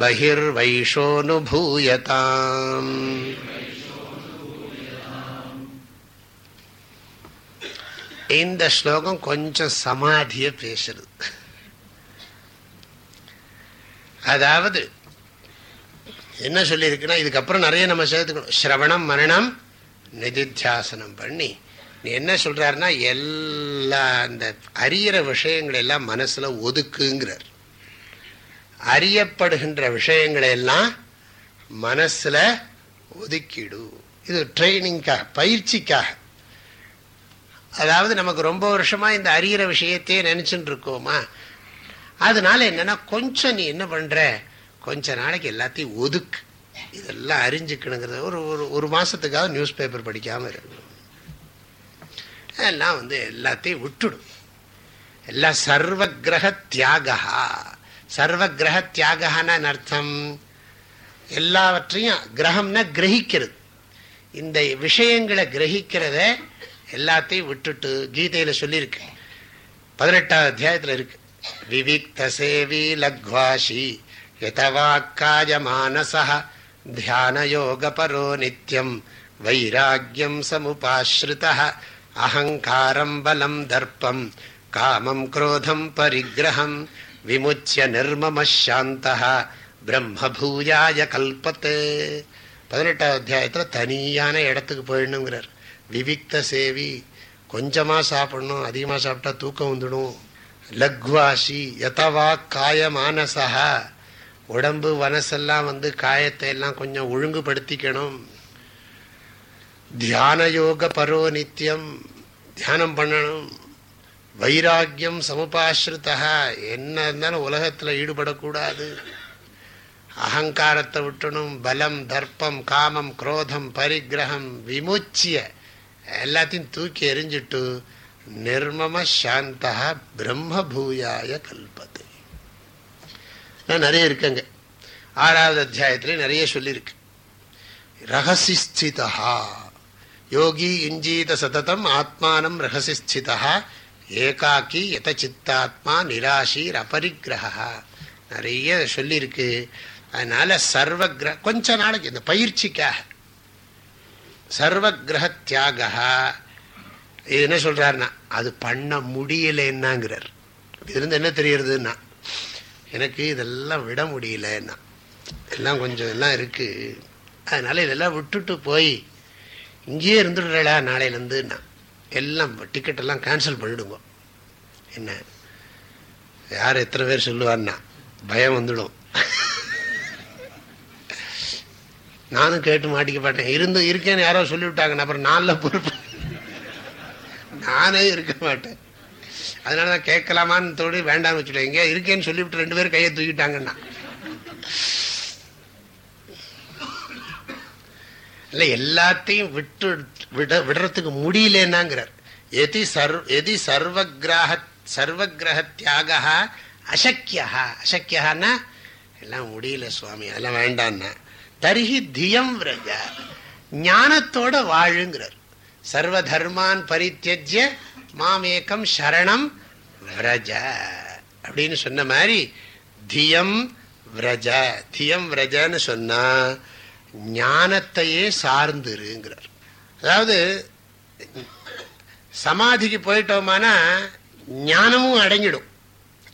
பகிர்வைஷோனுபூயதாம் இந்த ஸ்லோகம் கொஞ்சம் சமாதிய பேசுறது அதாவது என்ன சொல்லியிருக்குன்னா இதுக்கப்புறம் நிறைய நம்ம சேர்த்துக்கணும். ஸ்ரவணம் மரணம் நிதித்தியாசனம் பண்ணி நீ என்ன சொல்றாருன்னா எல்லா அந்த அறியிற விஷயங்கள் எல்லாம் மனசுல ஒதுக்குங்கிறார். அறியப்படுகின்ற விஷயங்களை எல்லாம் மனசுல ஒதுக்கிடு. இது ட்ரைனிங்காக பயிற்சிக்காக. அதாவது நமக்கு ரொம்ப வருஷமா இந்த அறிகிற விஷயத்தையே நினைச்சுட்டு இருக்கோமா அதனால என்னன்னா கொஞ்சம் நீ என்ன பண்ற? கொஞ்ச நாளைக்கு எல்லாத்தையும் ஒதுக்கு. இதெல்லாம் அறிஞ்சுக்கணுங்கிறது ஒரு ஒரு ஒரு மாசத்துக்காக நியூஸ் பேப்பர் படிக்காம இருக்கணும் எல்லாம் வந்து எல்லாத்தையும் விட்டுடும் எல்லாம் சர்வ கிரக தியாகா சர்வ கிரக தியாகன்னு அர்த்தம் எல்லாவற்றையும் கிரகம்னா கிரகிக்கிறது. இந்த விஷயங்களை கிரகிக்கிறத எல்லாத்தையும் விட்டுட்டு கீதையில சொல்லியிருக்கு. பதினெட்டாவது அத்தியாயத்தில் இருக்கு. விவிக்த சேவி லக்வாஷி யதவாக்காய மானசா தியான யோக பரோ நித்யம் வைராக்கியம் சமுபாஸ்ருதா அகங்காரம் பலம் தர்ப்பம் காமம் குரோதம் பரிகிரகம் விமுச்சிய நிர்மம சாந்தா பிரம்மபூயாய கல்பத்து பதினெட்டாவது அத்தியாயத்தில் தனியான இடத்துக்கு போயிடணுங்கிறார். விவிக்த சேவி கொஞ்சமாக சாப்பிடணும் அதிகமாக சாப்பிட்டா தூக்கம் வந்துடும். லக்வாசி எதவா காய மானசா உடம்பு மனசெல்லாம் வந்து காயத்தை எல்லாம் கொஞ்சம் ஒழுங்குபடுத்திக்கணும். தியான யோக பரோ நித்தியம் தியானம் பண்ணணும். வைராக்கியம் சமுபாஸ்ருதா என்ன இருந்தாலும் உலகத்தில் ஈடுபடக்கூடாது. அகங்காரத்தை விட்டணும். பலம் தர்ப்பம் காமம் குரோதம் பரிகிரகம் விமுச்சிய எல்லாத்தையும் தூக்கி எரிஞ்சிட்டு நிர்மம சாந்தா பிரம்ம பூயாய நிறைய இருக்குங்க. ஆறாவது அத்தியாயத்துல நிறைய சொல்லியிருக்கு. ரகசிஸ்திதா யோகி இஞ்சீத சததம் ஆத்மானம் ரகசிஸ்திதா ஏகாக்கி எத சித்தாத்மா நிராசீர் அபரிக்கிரகா நிறைய சொல்லியிருக்கு. அதனால சர்வ கிரக கொஞ்ச நாளைக்கு இந்த பயிற்சிக்காக. சர்வ கிரக தியாகா இது என்ன சொல்றாருன்னா அது பண்ண முடியலன்னாங்கிறார். இதுலேருந்து என்ன தெரியறதுன்னா எனக்கு இதெல்லாம் விட முடியலன்னா. எல்லாம் கொஞ்சம் எல்லாம் இருக்கு. அதனால இதெல்லாம் விட்டுட்டு போய் இங்கேயே இருந்துடுறா நாளையிலேருந்துன்னா. எல்லாம் டிக்கெட் எல்லாம் கேன்சல் பண்ணிடுங்க. என்ன? யார் எத்தனை பேர் சொல்லுவார்னா பயம் வந்துடும். நானும் கேட்டு மாட்டிக்க மாட்டேன். இருந்து இருக்கேன்னு யாரோ சொல்லிவிட்டாங்க அப்புறம் நாளில் பொறுப்பு. நானே இருக்க மாட்டேன். அதனால தான் கேட்கலாமான்னு தோடி வேண்டாம்னு வச்சுட்டேன். எங்கேயா இருக்கேன்னு சொல்லிவிட்டு ரெண்டு பேரும் கையை தூக்கிட்டாங்கன்னா. இல்லை எல்லாத்தையும் விட்டு விட விடுறதுக்கு முடியலன்னாங்கிறார் எதி சர்வ எதி சர்வகிராக சர்வகிரக தியாக அசக்கியா அசக்கியான்னா எல்லாம் முடியல சுவாமி அதெல்லாம் வேண்டான்னா. தரிஹி தியம் விரஜ ஞானத்தோட வாழுங்கிறார். சர்வ தர்மான் பரித்தியஜ்ய மாமேக்கம் சரணம் விரஜ. அப்படின்னு சொன்ன மாதிரி தியம் விரஜ தியம் விரஜன்னு சொன்னா ஞானத்தையே சார்ந்துருங்கிறார். அதாவது சமாதிக்கு போயிட்டோமானா ஞானமும் அடங்கிடும்.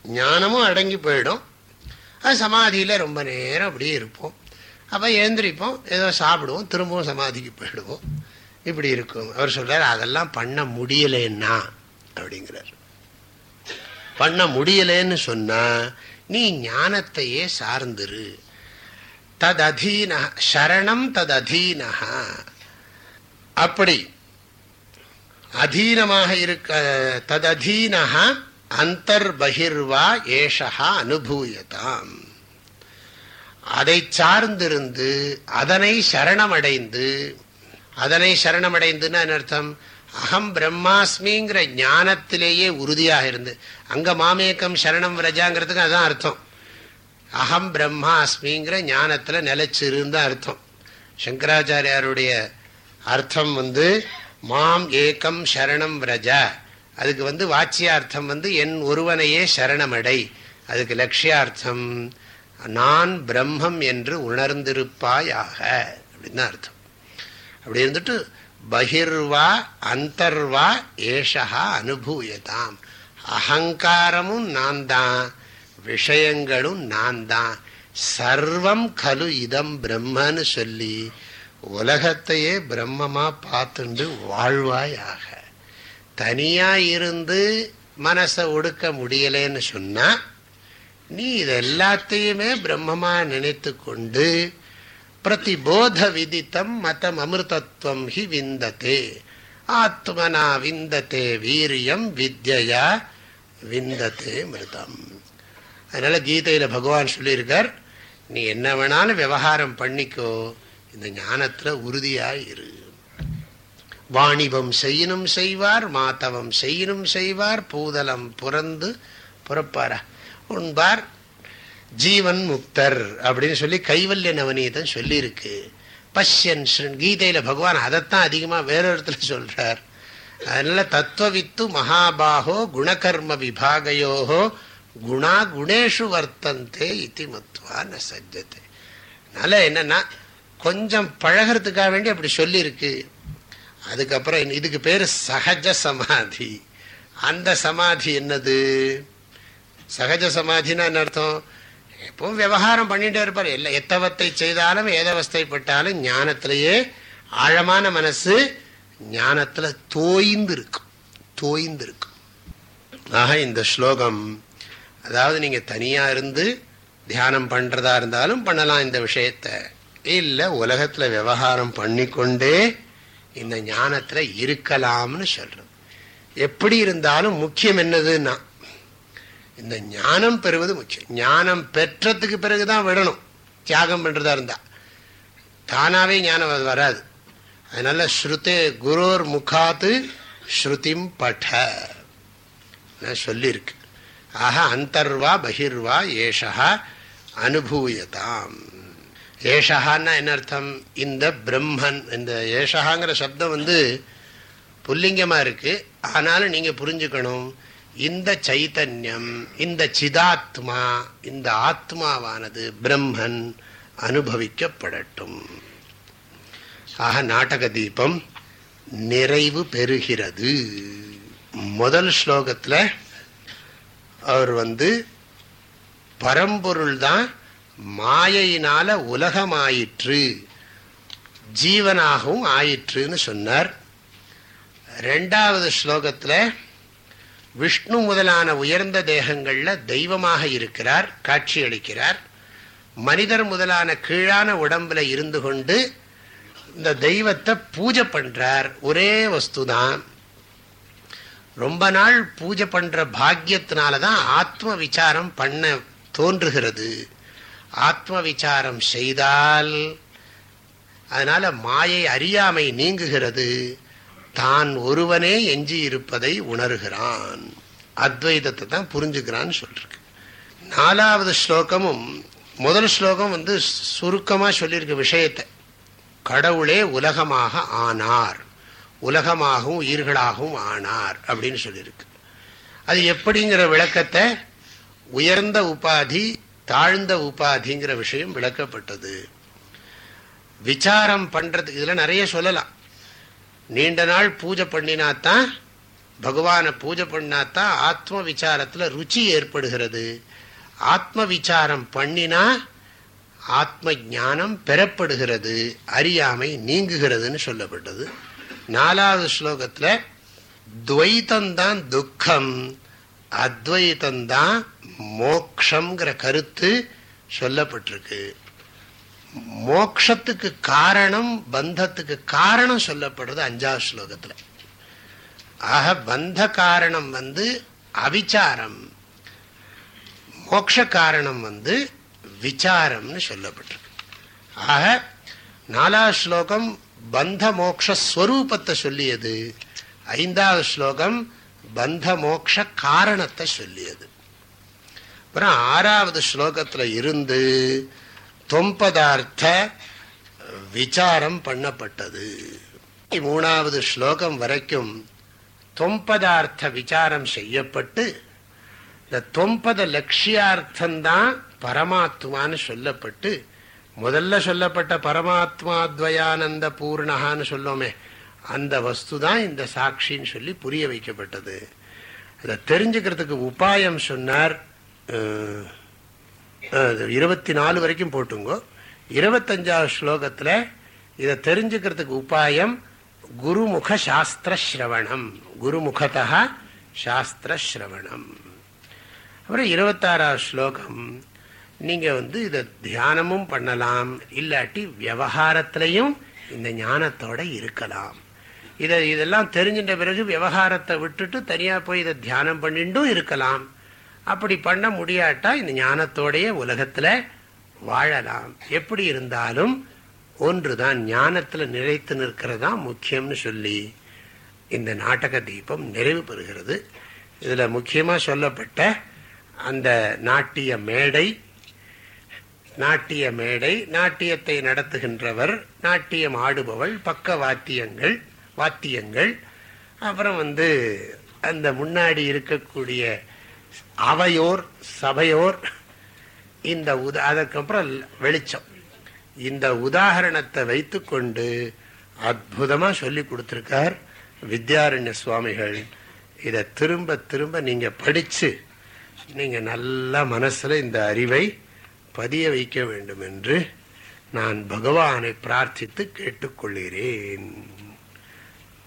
ஞானமும் அடங்கி போயிடும். அது சமாதியில் ரொம்ப நேரம் அப்படியே இருப்போம். அப்போ எழுந்திரிப்போம் ஏதோ சாப்பிடுவோம் திரும்பவும் சமாதிக்கு போயிடுவோம். இப்படி இருக்கும். அவர் சொல்றார் அதெல்லாம் பண்ண முடியலன்னா அப்படிங்கிறார். பண்ண முடியலன்னு சொன்னா நீ ஞானத்தையே சார்ந்துரு. ததீன சரணம் ததீன அப்படி அதீனமாக இருக்க ததீன அந்தர்பகிர்வா ஏஷா அனுபூயதாம். அதை சார்ந்திருந்து அதனை சரணமடைந்து அதனை சரணமடைந்துன்னு அர்த்தம்? அகம் பிரம்மாஸ்மிங்கிற ஞானத்திலேயே உறுதியாக இருந்து அங்க மாமேக்கம் சரணம் ரஜாங்கிறதுக்கு அதான் அர்த்தம். அகம் பிரம்மாஸ்மிங்கிற ஞானத்துல நிலைச்சிருந்த அர்த்தம். சங்கராச்சாரியாருடைய அர்த்தம் வந்து மாம் ஏக்கம் சரணம் ரஜ அதுக்கு வந்து வாச்சியார்த்தம் வந்து என் ஒருவனையே சரணமடை. அதுக்கு லட்சியார்த்தம் நான் பிரம்மம் என்று உணர்ந்திருப்பாயாக. அப்படின்னு அர்த்தம். அப்படி இருந்துட்டு பகிர்வா அந்தர்வா ஏஷா அனுபூயதாம். அகங்காரமும் நான் தான் விஷயங்களும் நான் தான் சர்வம் கலு இதம் பிரம்மன்னு சொல்லி உலகத்தையே பிரம்மமா பார்த்துண்டு வாழ்வாயாக. தனியா இருந்து மனசை ஒடுக்க முடியலன்னு சொன்னா நீ இது எல்லாத்தையுமே பிரம்மமா நினைத்து கொண்டு பிரதிபோத விதித்தம் மதம் அமிர்தத்துவம் ஹி விந்ததே. ஆத்மனா விந்ததே வீரியம் வித்யா விந்ததே மிருதம். அதனால கீதையில பகவான் சொல்லியிருக்கார் நீ என்ன வேணாலும் விவகாரம் பண்ணிக்கோ இந்த ஞானத்துல உறுதியாக இரு. வாணிபம் செய்யணும் செய்வார் மாத்தவம் செய்யணும் செய்வார் பூதலம் புறந்து புறப்பாரா. உண்பார் ஜீவன் முக்தர் அப்படின்னு சொல்லி கைவல்ய நவநீதம் சொல்லியிருக்கு. பஷ்யன் கீதையில பகவான் அதைத்தான் அதிகமாக வேற இடத்துல சொல்றார். அதனால தத்துவவித்து மகாபாகோ குணகர்ம விபாகையோகோ குணா குணேஷு வர்த்தந்தே இத்தி மத்வா ந சஜ்ஜத்தை அதனால என்னன்னா கொஞ்சம் பழகிறதுக்காக வேண்டி அப்படி சொல்லியிருக்கு. அதுக்கப்புறம் இதுக்கு பேர் சகஜ சமாதி. அந்த சமாதி என்னது? சகஜ சமாதினா என்ன அர்த்தம்? எப்பவும் விவகாரம் பண்ணிட்டே இருப்பார். எல்லா எத்தவத்தை செய்தாலும் ஏதவஸ்தைப்பட்டாலும் ஞானத்திலேயே ஆழமான மனசு ஞானத்துல தோய்ந்து இருக்கும் தோய்ந்து இருக்கும் ஆக இந்த ஸ்லோகம் அதாவது நீங்க தனியா இருந்து தியானம் பண்றதா இருந்தாலும் பண்ணலாம் இந்த விஷயத்த. இல்லை உலகத்தில் விவகாரம் பண்ணிக்கொண்டே இந்த ஞானத்தில் இருக்கலாம்னு சொல்றது. எப்படி இருந்தாலும் முக்கியம் என்னதுன்னா இந்த ஞானம் பெறுவது முக்கியம். ஞானம் பெற்றதுக்கு பிறகுதான் விடணும். தியாகம் பண்ணுறதா இருந்தா. தானாகவே ஞானம் அது வராது. அதனால ஸ்ருதே குரோர் முகாத்து ஸ்ருதிம் பட. சொல்லியிருக்கு. ஆஹா அந்தர்வா பகிர்வா ஏஷா அனுபூயதாம். ஏஷகான்னா என்ன அர்த்தம்? இந்த பிரம்மன் இந்த ஏஷகாங்கிற சப்தம் வந்து புல்லிங்கமாக இருக்குது ஆனாலும் நீங்கள் புரிஞ்சுக்கணும் இந்த சைத்தன்யம் இந்த சிதாத்மா இந்த ஆத்மாவானது பிரம்மன் அனுபவிக்கப்படட்டும். ஆக நாடக தீபம் நிறைவு பெறுகிறது. முதல் ஸ்லோகத்தில் அவர் வந்து பரம்பொருள் தான் மாயையினால உலகமாயிற்று. ஜீவனாகவும் ஆயிற்றுன்னு சொன்னார். ரெண்டாவது ஸ்லோகத்தில் விஷ்ணு முதலான உயர்ந்த தேகங்களில் தெய்வமாக இருக்கிறார் காட்சி அளிக்கிறார். மனிதர் முதலான கீழான உடம்புல இருந்து கொண்டு இந்த தெய்வத்தை பூஜை பண்ணுறார் ஒரே வஸ்து தான் ரொம்ப நாள் பூஜை பண்ணுற பாக்கியத்தினால தான் ஆத்ம விசாரம் பண்ண தோன்றுகிறது. ஆத்ம விசாரம் செய்தால் அதனால மாயை அறியாமை நீங்குகிறது. தான் ஒருவனே எஞ்சி இருப்பதை உணர்கிறான். அத்வைதத்தை தான் புரிஞ்சுக்கிறான்னு சொல்றேன் நாலாவது ஸ்லோகமும் முதல் ஸ்லோகம் வந்து சுருக்கமாக சொல்லியிருக்க விஷயத்தை. கடவுளே உலகமாக ஆனார். உலகமாகவும் உயிர்களாகவும் ஆனார் அப்படின்னு சொல்லியிருக்கு. அது எப்படிங்கிற விளக்கத்தை உயர்ந்த உபாதி தாழ்ந்த உபாதிங்கிற விஷயம் விளக்கப்பட்டது. விசாரம் பண்றது இதுல நிறைய சொல்லலாம். நீண்ட நாள் பூஜை பண்ணினாத்தான் பகவானை பூஜை பண்ணாதான் ஆத்ம விசாரத்துல ருச்சி ஏற்படுகிறது. ஆத்ம விசாரம் பண்ணினா ஆத்ம ஞானம் பெறப்படுகிறது அறியாமை நீங்குகிறதுன்னு சொல்லப்பட்டது. நாலாவது ஸ்லோகத்துல துவைத்தந்தான் துக்கம் அத்வைத்தந்தான் மோக்ஷங்கிற கருத்து சொல்லப்பட்டிருக்கு. மோக்ஷத்துக்கு காரணம் பந்தத்துக்கு காரணம் சொல்லப்படுறது அஞ்சாவது ஸ்லோகத்துல. ஆக பந்த காரணம் வந்து அவிச்சாரம் மோக்ஷ காரணம் வந்து விசாரம்னு சொல்லப்பட்டிருக்கு. ஆக நாலாவது ஸ்லோகம் பந்த மோக்ஷஸ்வரூபத்தை சொல்லியது. ஐந்தாவது ஸ்லோகம் பந்த மோக்ஷ காரணத்தை சொல்லியது. அப்புறம் ஆறாவது ஸ்லோகத்தில் இருந்து தொம்பதார்த்த விசாரம் பண்ணப்பட்டது. மூணாவது ஸ்லோகம் வரைக்கும் தொம்பதார்த்த விசாரம் செய்யப்பட்டு இந்த தொம்பத லட்சியார்த்தந்தான் பரமாத்மான்னு சொல்லப்பட்டு முதல்ல சொல்லப்பட்ட பரமாத்மா துவயானந்த பூர்ணகான்னு சொல்லோமே அந்த வஸ்து தான் இந்த சாட்சின்னு சொல்லி புரிய வைக்கப்பட்டது. அதை தெரிஞ்சுக்கிறதுக்கு உபாயம் சொன்னார் இருபத்தி நாலு வரைக்கும் போட்டுங்கோ. இருபத்தஞ்சாவது ஸ்லோகத்தில் இதை தெரிஞ்சுக்கிறதுக்கு உபாயம் குருமுக சாஸ்திர ஸ்ரவணம். குருமுகத்தா சாஸ்திர ஸ்ரவணம். அப்புறம் இருபத்தாறாவது ஸ்லோகம். நீங்கள் வந்து இதை தியானமும் பண்ணலாம் இல்லாட்டி விவகாரத்திலையும் இந்த ஞானத்தோட இருக்கலாம். இதை இதெல்லாம் தெரிஞ்சின்ற பிறகு விவகாரத்தை விட்டுட்டு தனியாக போய் இதை தியானம் பண்ணிட்டும் இருக்கலாம். அப்படி பண்ண முடியாட்டா இந்த ஞானத்தோடைய உலகத்துல வாழலாம். எப்படி இருந்தாலும் ஒன்றுதான் ஞானத்துல நிலைத்து நிற்கிறதா முக்கியம்னு சொல்லி இந்த நாடக தீபம் நிறைவு பெறுகிறது. இதுல முக்கியமா சொல்லப்பட்ட அந்த நாட்டிய மேடை நாட்டிய மேடை நாட்டியத்தை நடத்துகின்றவர் நாட்டியம் ஆடுபவள் பக்க வாத்தியங்கள் வாத்தியங்கள். அப்புறம் வந்து அந்த முன்னாடி இருக்கக்கூடிய அவையோர் சபையோர் இந்த உத அதுக்கப்புறம் வெளிச்சம். இந்த உதாரணத்தை வைத்துக்கொண்டு அற்புதமா சொல்லி கொடுத்துருக்கார் வித்யாரண்ய சுவாமிகள். இதை திரும்ப திரும்ப நீங்க படிச்சு நீங்க நல்லா மனசுல இந்த அறிவை பதிய வைக்க வேண்டும் என்று நான் பகவானை பிரார்த்தித்து கேட்டுக்கொள்கிறேன்.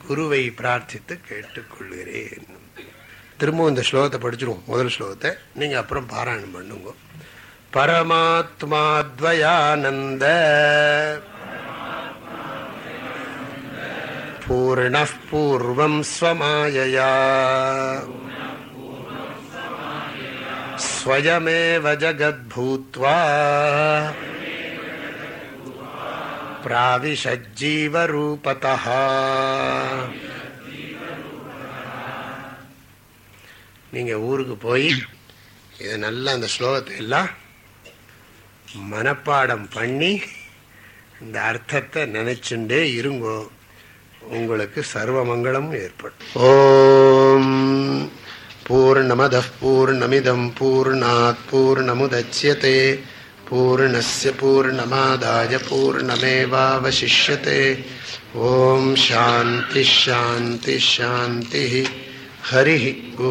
குருவை பிரார்த்தித்து கேட்டுக்கொள்கிறேன். திரும்பவும் இந்த ஸ்லோகத்தை படிச்சிருவோம் முதல் ஸ்லோகத்தை நீங்க அப்புறம் பாராயணம் பண்ணுங்க பரமாத்மாத்வயானந்த பூர்ண பூர்வம் ஸ்வமாயயா स्वयमेव जगद्भूत्वा प्राविशज्जीवरूपतः நீங்கள் ஊருக்கு போய் இதை நல்லா அந்த ஸ்லோகத்தை எல்லாம் மனப்பாடம் பண்ணி இந்த அர்த்தத்தை நினைச்சுட்டே இருங்கோ. உங்களுக்கு சர்வமங்கலமும் ஏற்படும். ஓம் பூர்ணமத பூர்ணமிதம் பூர்ணாத் பூர்ணமுதட்சியதே பூர்ணஸ்ய பூர்ணமாதாய பூர்ணமேவாவசிஷ்யதே. ஓம் சாந்தி ஷாந்தி ஷாந்தி हरिः ओ